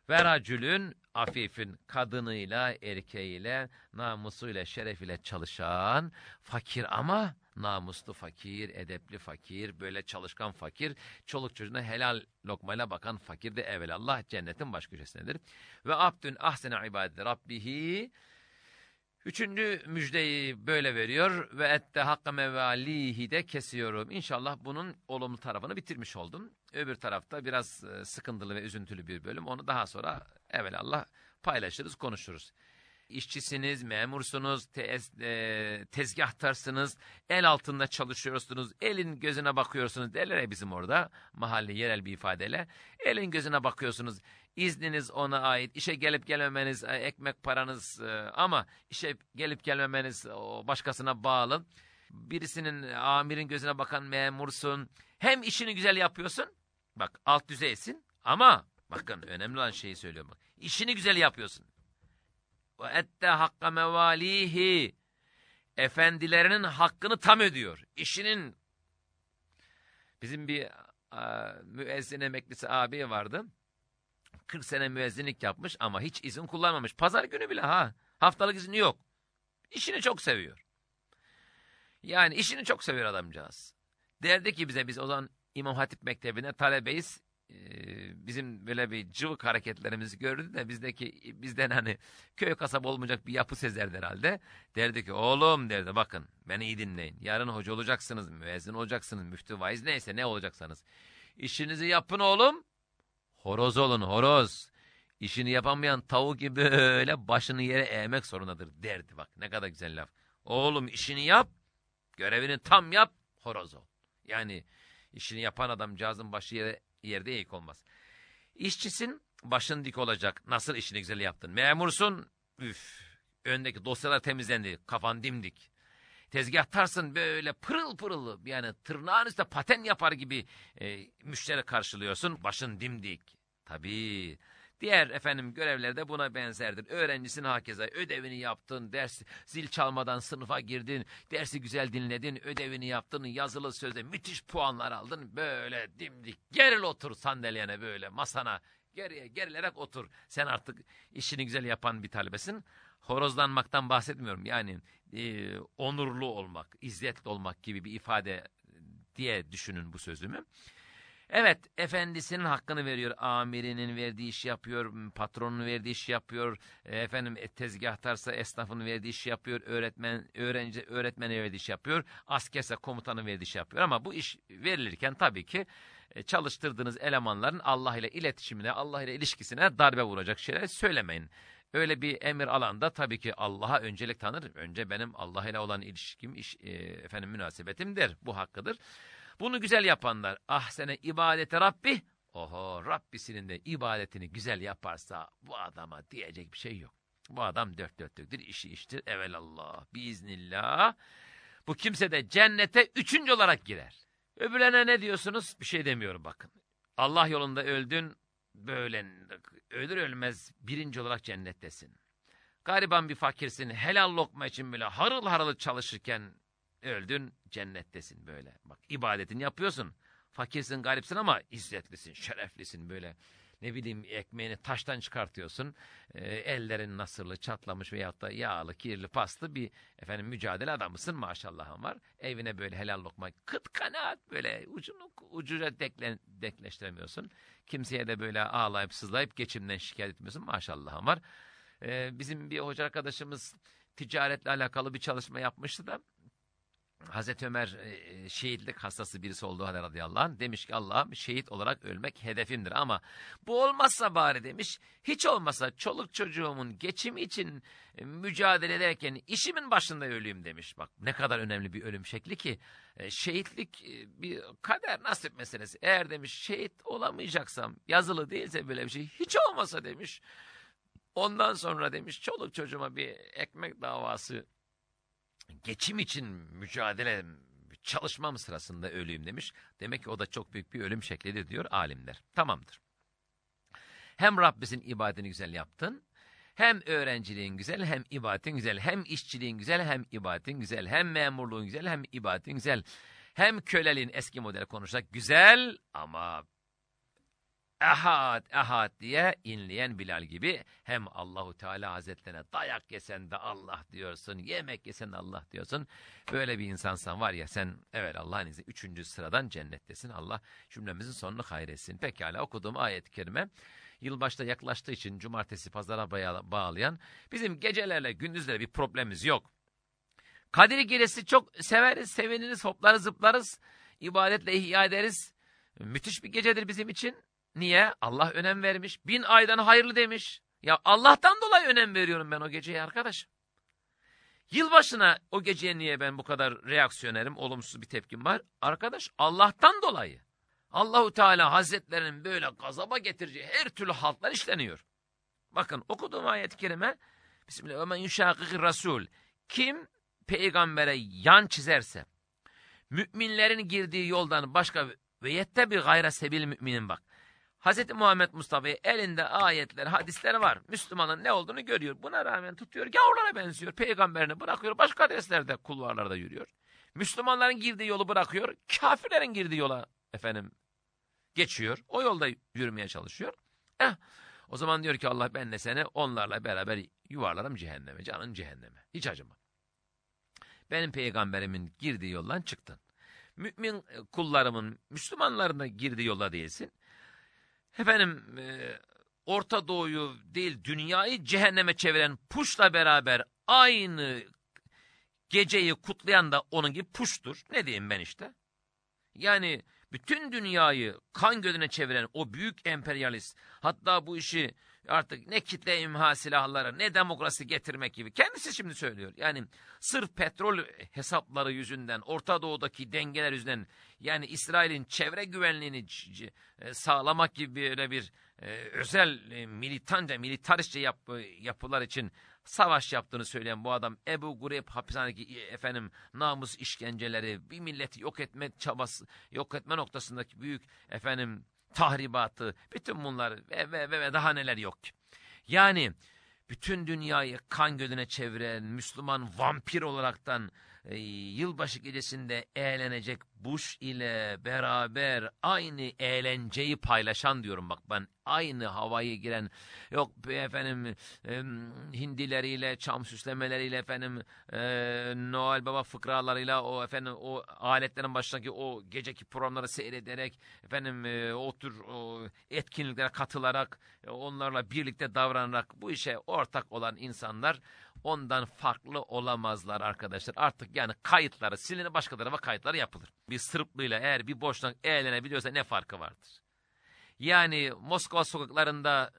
Ve racülün afifin kadınıyla, erkeğiyle, namusuyla, şerefiyle çalışan fakir ama namuslu fakir, edepli fakir, böyle çalışkan fakir, çoluk çocuğuna helal lokmayla bakan fakir de evvelallah cennetin baş köşesindedir. Ve abdün ahsene ibadeti rabbihi Üçüncü müjdeyi böyle veriyor ve ette hakka mevalihi de kesiyorum. İnşallah bunun olumlu tarafını bitirmiş oldum. Öbür tarafta biraz e, sıkıntılı ve üzüntülü bir bölüm. Onu daha sonra evvelallah paylaşırız, konuşuruz. İşçisiniz, memursunuz, tez, e, tezgahtarsınız, el altında çalışıyorsunuz, elin gözüne bakıyorsunuz derler ya bizim orada mahalli yerel bir ifadeyle. Elin gözüne bakıyorsunuz, izniniz ona ait, işe gelip gelmemeniz, e, ekmek paranız e, ama işe gelip gelmemeniz başkasına bağlı. Birisinin, amirin gözüne bakan memursun, hem işini güzel yapıyorsun, bak alt düzeysin ama bakın önemli olan şeyi söylüyorum bak, işini güzel yapıyorsun ve ette hakka mevalihi efendilerinin hakkını tam ödüyor. İşinin bizim bir müezzin emeklisi abi vardı. 40 sene müezzinlik yapmış ama hiç izin kullanmamış. Pazar günü bile ha. Haftalık izni yok. İşini çok seviyor. Yani işini çok seviyor adamcağız. Derdi ki bize biz o zaman İmam Hatip Mektebi'ne talebeyiz. Ee, bizim böyle bir cıvık hareketlerimizi gördü de bizdeki bizden hani köy kasaba olmayacak bir yapı sezerdi herhalde. Derdi ki oğlum derdi bakın beni iyi dinleyin. Yarın hoca olacaksınız, müezzin olacaksınız, müftü vaiz neyse ne olacaksanız. İşinizi yapın oğlum. Horoz olun horoz. İşini yapamayan tavuk gibi böyle başını yere eğmek zorundadır derdi bak ne kadar güzel laf. Oğlum işini yap, görevini tam yap, horoz ol. Yani işini yapan adamcağızın başı yere yerde eğik olmaz. İşçisin, başın dik olacak. Nasıl işini güzel yaptın? Memursun, üf, öndeki dosyalar temizlendi, kafan dimdik. Tezgahtarsın böyle pırıl pırıl yani tırnağın üstte paten yapar gibi e, müşteri karşılıyorsun. Başın dimdik. Tabii Diğer efendim görevler de buna benzerdir. Öğrencisin hakeza ödevini yaptın, ders zil çalmadan sınıfa girdin, dersi güzel dinledin, ödevini yaptın, yazılı sözde müthiş puanlar aldın. Böyle dimdik geril otur sandalyene böyle masana geriye gerilerek otur. Sen artık işini güzel yapan bir talebesin. Horozlanmaktan bahsetmiyorum. Yani e, onurlu olmak, izzetli olmak gibi bir ifade diye düşünün bu sözümü. Evet, efendisinin hakkını veriyor. Amirinin verdiği işi yapıyor, patronun verdiği işi yapıyor. E, efendim e, tezgahtarsa esnafın verdiği işi yapıyor. Öğretmen öğrenci öğretmene verdiği işi yapıyor. Askerse komutanın verdiği işi yapıyor. Ama bu iş verilirken tabii ki e, çalıştırdığınız elemanların Allah ile iletişimine, Allah ile ilişkisine darbe vuracak şeyler söylemeyin. Öyle bir emir alanda tabii ki Allah'a öncelik tanır. Önce benim Allah ile olan ilişkim, iş, e, efendim münasebetim der. Bu hakkıdır. Bunu güzel yapanlar ahsene ibadete Rabbi. Oho Rabbisinin de ibadetini güzel yaparsa bu adama diyecek bir şey yok. Bu adam dört dörtlüktür, işi iştir. Evelallah, biiznillah. Bu kimse de cennete üçüncü olarak girer. Öbürlerine ne diyorsunuz? Bir şey demiyorum bakın. Allah yolunda öldün, böyle ölür ölmez birinci olarak cennettesin. Gariban bir fakirsin, helal lokma için böyle harıl harıl çalışırken Öldün cennettesin böyle. Bak ibadetini yapıyorsun. Fakirsin garipsin ama izzetlisin, şereflisin böyle. ne bileyim ekmeğini taştan çıkartıyorsun. E, ellerin nasırlı, çatlamış veyahut da yağlı, kirli, paslı bir efendim mücadele adamısın maşallahın var. Evine böyle helal lokma kıt kanaat böyle ucunu ucuca dekle, dekleştiremiyorsun. Kimseye de böyle ağlayıp sızlayıp geçimden şikayet etmiyorsun maşallahın var. E, bizim bir hoca arkadaşımız ticaretle alakalı bir çalışma yapmıştı da Hazreti Ömer e, şehitlik hastası birisi olduğu halde radıyallahu anh demiş ki Allah'ım şehit olarak ölmek hedefimdir ama bu olmazsa bari demiş hiç olmasa çoluk çocuğumun geçimi için e, mücadele ederken işimin başında öleyim demiş. Bak ne kadar önemli bir ölüm şekli ki e, şehitlik bir kader nasip meselesi. Eğer demiş şehit olamayacaksam yazılı değilse böyle bir şey hiç olmasa demiş. Ondan sonra demiş çoluk çocuğuma bir ekmek davası geçim için mücadele çalışmam sırasında öleyim demiş. Demek ki o da çok büyük bir ölüm şeklidir diyor alimler. Tamamdır. Hem Rabbimizin ibadetini güzel yaptın, hem öğrenciliğin güzel, hem ibadetin güzel, hem işçiliğin güzel, hem ibadetin güzel, hem memurluğun güzel, hem ibadetin güzel. Hem köleliğin eski model konuşsak güzel ama ehad ehad diye inleyen Bilal gibi hem Allahu Teala Hazretlerine dayak yesen de Allah diyorsun, yemek yesen de Allah diyorsun. Böyle bir insansan var ya sen evet Allah'ın izniyle üçüncü sıradan cennettesin. Allah cümlemizin sonunu hayretsin. Pekala okuduğum ayet-i kerime yılbaşta yaklaştığı için cumartesi pazara bağlayan bizim gecelerle gündüzlerle bir problemimiz yok. Kadir Gecesi çok severiz, seviniriz, hoplarız, zıplarız, ibadetle ihya ederiz. Müthiş bir gecedir bizim için. Niye? Allah önem vermiş. Bin aydan hayırlı demiş. Ya Allah'tan dolayı önem veriyorum ben o geceye arkadaşım. Yılbaşına o geceye niye ben bu kadar reaksiyonerim, olumsuz bir tepkim var? Arkadaş Allah'tan dolayı. Allahu Teala Hazretlerinin böyle gazaba getireceği her türlü haltlar işleniyor. Bakın okuduğum ayet-i kerime Bismillah. Ömen yuşakıkı Rasul. Kim peygambere yan çizerse, müminlerin girdiği yoldan başka ve yette bir gayra sebil müminin bak. Hz. Muhammed Mustafa'yı elinde ayetler, hadisler var. Müslümanın ne olduğunu görüyor. Buna rağmen tutuyor, gavurlara benziyor. Peygamberini bırakıyor, başka adreslerde, kulvarlarda yürüyor. Müslümanların girdiği yolu bırakıyor, kafirlerin girdiği yola efendim geçiyor. O yolda yürümeye çalışıyor. Eh, o zaman diyor ki Allah ben de seni onlarla beraber yuvarlarım cehenneme, canın cehenneme. Hiç acıma. Benim peygamberimin girdiği yoldan çıktın. Mümin kullarımın, Müslümanların da girdiği yola değilsin efendim e, Orta Doğu'yu değil dünyayı cehenneme çeviren puşla beraber aynı geceyi kutlayan da onun gibi puştur. Ne diyeyim ben işte? Yani bütün dünyayı kan gölüne çeviren o büyük emperyalist hatta bu işi artık ne kitle imha silahları ne demokrasi getirmek gibi kendisi şimdi söylüyor. Yani sırf petrol hesapları yüzünden Orta Doğu'daki dengeler yüzünden yani İsrail'in çevre güvenliğini e, sağlamak gibi böyle bir e, özel e, militanca militaristçe yap, yapılar için savaş yaptığını söyleyen bu adam Ebu Gureb hapishanedeki efendim namus işkenceleri bir milleti yok etme çabası yok etme noktasındaki büyük efendim tahribatı, bütün bunlar ve, ve, ve, ve daha neler yok. Yani bütün dünyayı kan gölüne çeviren Müslüman vampir olaraktan yılbaşı gecesinde eğlenecek Bush ile beraber aynı eğlenceyi paylaşan diyorum. Bak ben aynı havayı giren yok efendim e, hindileriyle çam süslemeleriyle efendim e, Noel Baba fıkralarıyla o efendim o aletlerin başındaki o geceki programları seyrederek efendim e, o tür o etkinliklere katılarak e, onlarla birlikte davranarak bu işe ortak olan insanlar ondan farklı olamazlar arkadaşlar. Artık yani kayıtları silinir başka tarafa kayıtları yapılır. Bir sırplıyla eğer bir boşnak eğlenebiliyorsa ne farkı vardır? Yani Moskova sokaklarında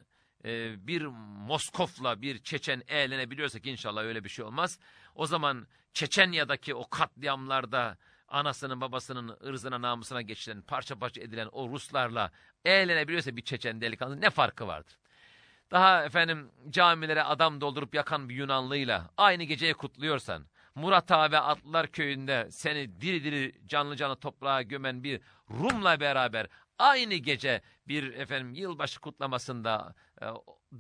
e, bir Moskofla bir Çeçen eğlenebiliyorsak inşallah öyle bir şey olmaz. O zaman Çeçenya'daki o katliamlarda anasının babasının ırzına namusuna geçilen parça parça edilen o Ruslarla eğlenebiliyorsa bir Çeçen delikanlı ne farkı vardır? Daha efendim camilere adam doldurup yakan bir Yunanlıyla aynı geceyi kutluyorsan, Murat ve Atlılar köyünde seni diri diri canlı canlı toprağa gömen bir Rum'la beraber aynı gece bir efendim yılbaşı kutlamasında e,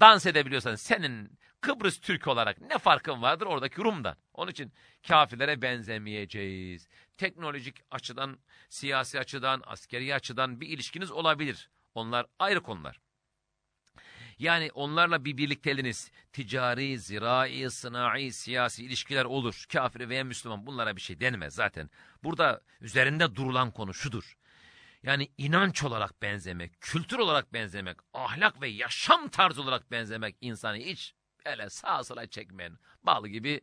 dans edebiliyorsan senin Kıbrıs Türk olarak ne farkın vardır oradaki Rum'dan? Onun için kafirlere benzemeyeceğiz. Teknolojik açıdan, siyasi açıdan, askeri açıdan bir ilişkiniz olabilir. Onlar ayrı konular. Yani onlarla bir birlikteliğiniz, ticari, zirai, sınai, siyasi ilişkiler olur. Kafir veya Müslüman bunlara bir şey denmez zaten. Burada üzerinde durulan konu şudur. Yani inanç olarak benzemek, kültür olarak benzemek, ahlak ve yaşam tarzı olarak benzemek insanı hiç öyle sağa sola çekmeyen bal gibi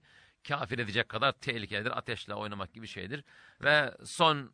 kafir edecek kadar tehlikelidir. Ateşle oynamak gibi şeydir. Ve son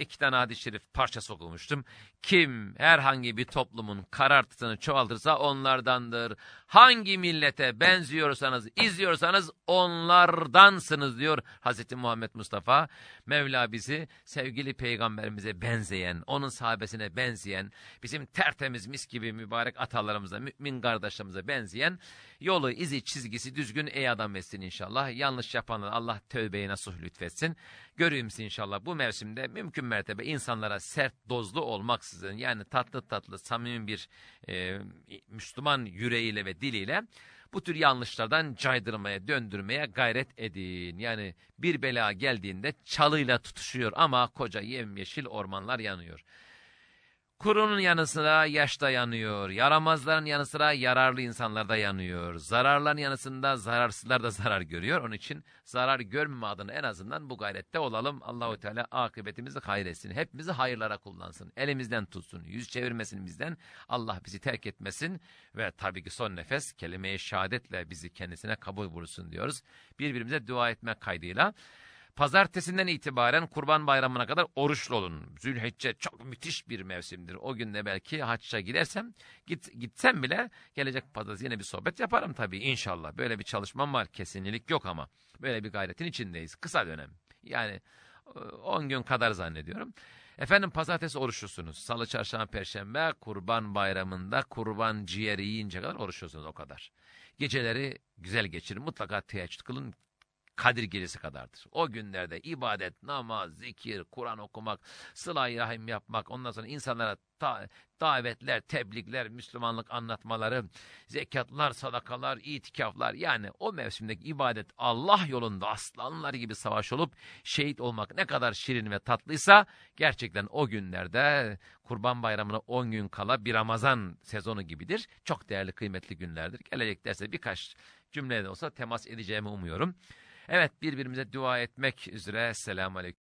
iki tane hadis-i şerif parçası okumuştum. Kim herhangi bir toplumun karartısını çoğaltırsa onlardandır. Hangi millete benziyorsanız, izliyorsanız onlardansınız diyor Hazreti Muhammed Mustafa. Mevla bizi sevgili peygamberimize benzeyen, onun sahabesine benzeyen, bizim tertemiz mis gibi mübarek atalarımıza, mümin kardeşlerimize benzeyen yolu, izi, çizgisi düzgün ey adam etsin inşallah. Yanlış yapanlar Allah tövbeyi nasuh lütfetsin. Görüyoruz inşallah bu mevsimde mümkün mertebe insanlara sert dozlu olmaksızın yani tatlı tatlı samimi bir e, Müslüman yüreğiyle ve diliyle bu tür yanlışlardan caydırmaya, döndürmeye gayret edin. Yani bir bela geldiğinde çalıyla tutuşuyor ama koca yemyeşil ormanlar yanıyor. Kurunun yanı sıra yaş da yanıyor. Yaramazların yanı sıra yararlı insanlar da yanıyor. Zararların yanı sıra zararsızlar da zarar görüyor. Onun için zarar görmeme adına en azından bu gayrette olalım. Allahu Teala akıbetimizi hayretsin. Hepimizi hayırlara kullansın. Elimizden tutsun. Yüz çevirmesin bizden. Allah bizi terk etmesin. Ve tabii ki son nefes kelime-i şehadetle bizi kendisine kabul bulsun diyoruz. Birbirimize dua etmek kaydıyla. Pazartesinden itibaren Kurban Bayramı'na kadar oruçlu olun. Zülhicce çok müthiş bir mevsimdir. O gün de belki hacca gidersem, git, gitsem bile gelecek pazartesi yine bir sohbet yaparım tabii inşallah. Böyle bir çalışmam var kesinlik yok ama. Böyle bir gayretin içindeyiz. Kısa dönem. Yani 10 gün kadar zannediyorum. Efendim pazartesi oruçlusunuz. Salı, çarşamba, perşembe kurban bayramında kurban ciğeri yiyince kadar oruçlusunuz o kadar. Geceleri güzel geçirin. Mutlaka teheccüd kılın. Kadir gecesi kadardır. O günlerde ibadet, namaz, zikir, Kur'an okumak, sıla-i rahim yapmak, ondan sonra insanlara davetler, tebliğler, Müslümanlık anlatmaları, zekatlar, sadakalar, itikaflar yani o mevsimdeki ibadet Allah yolunda aslanlar gibi savaş olup şehit olmak ne kadar şirin ve tatlıysa gerçekten o günlerde Kurban Bayramı'na 10 gün kala bir Ramazan sezonu gibidir. Çok değerli kıymetli günlerdir. Gelecek derse birkaç cümle de olsa temas edeceğimi umuyorum. Evet birbirimize dua etmek üzere. Selamun Aleyküm.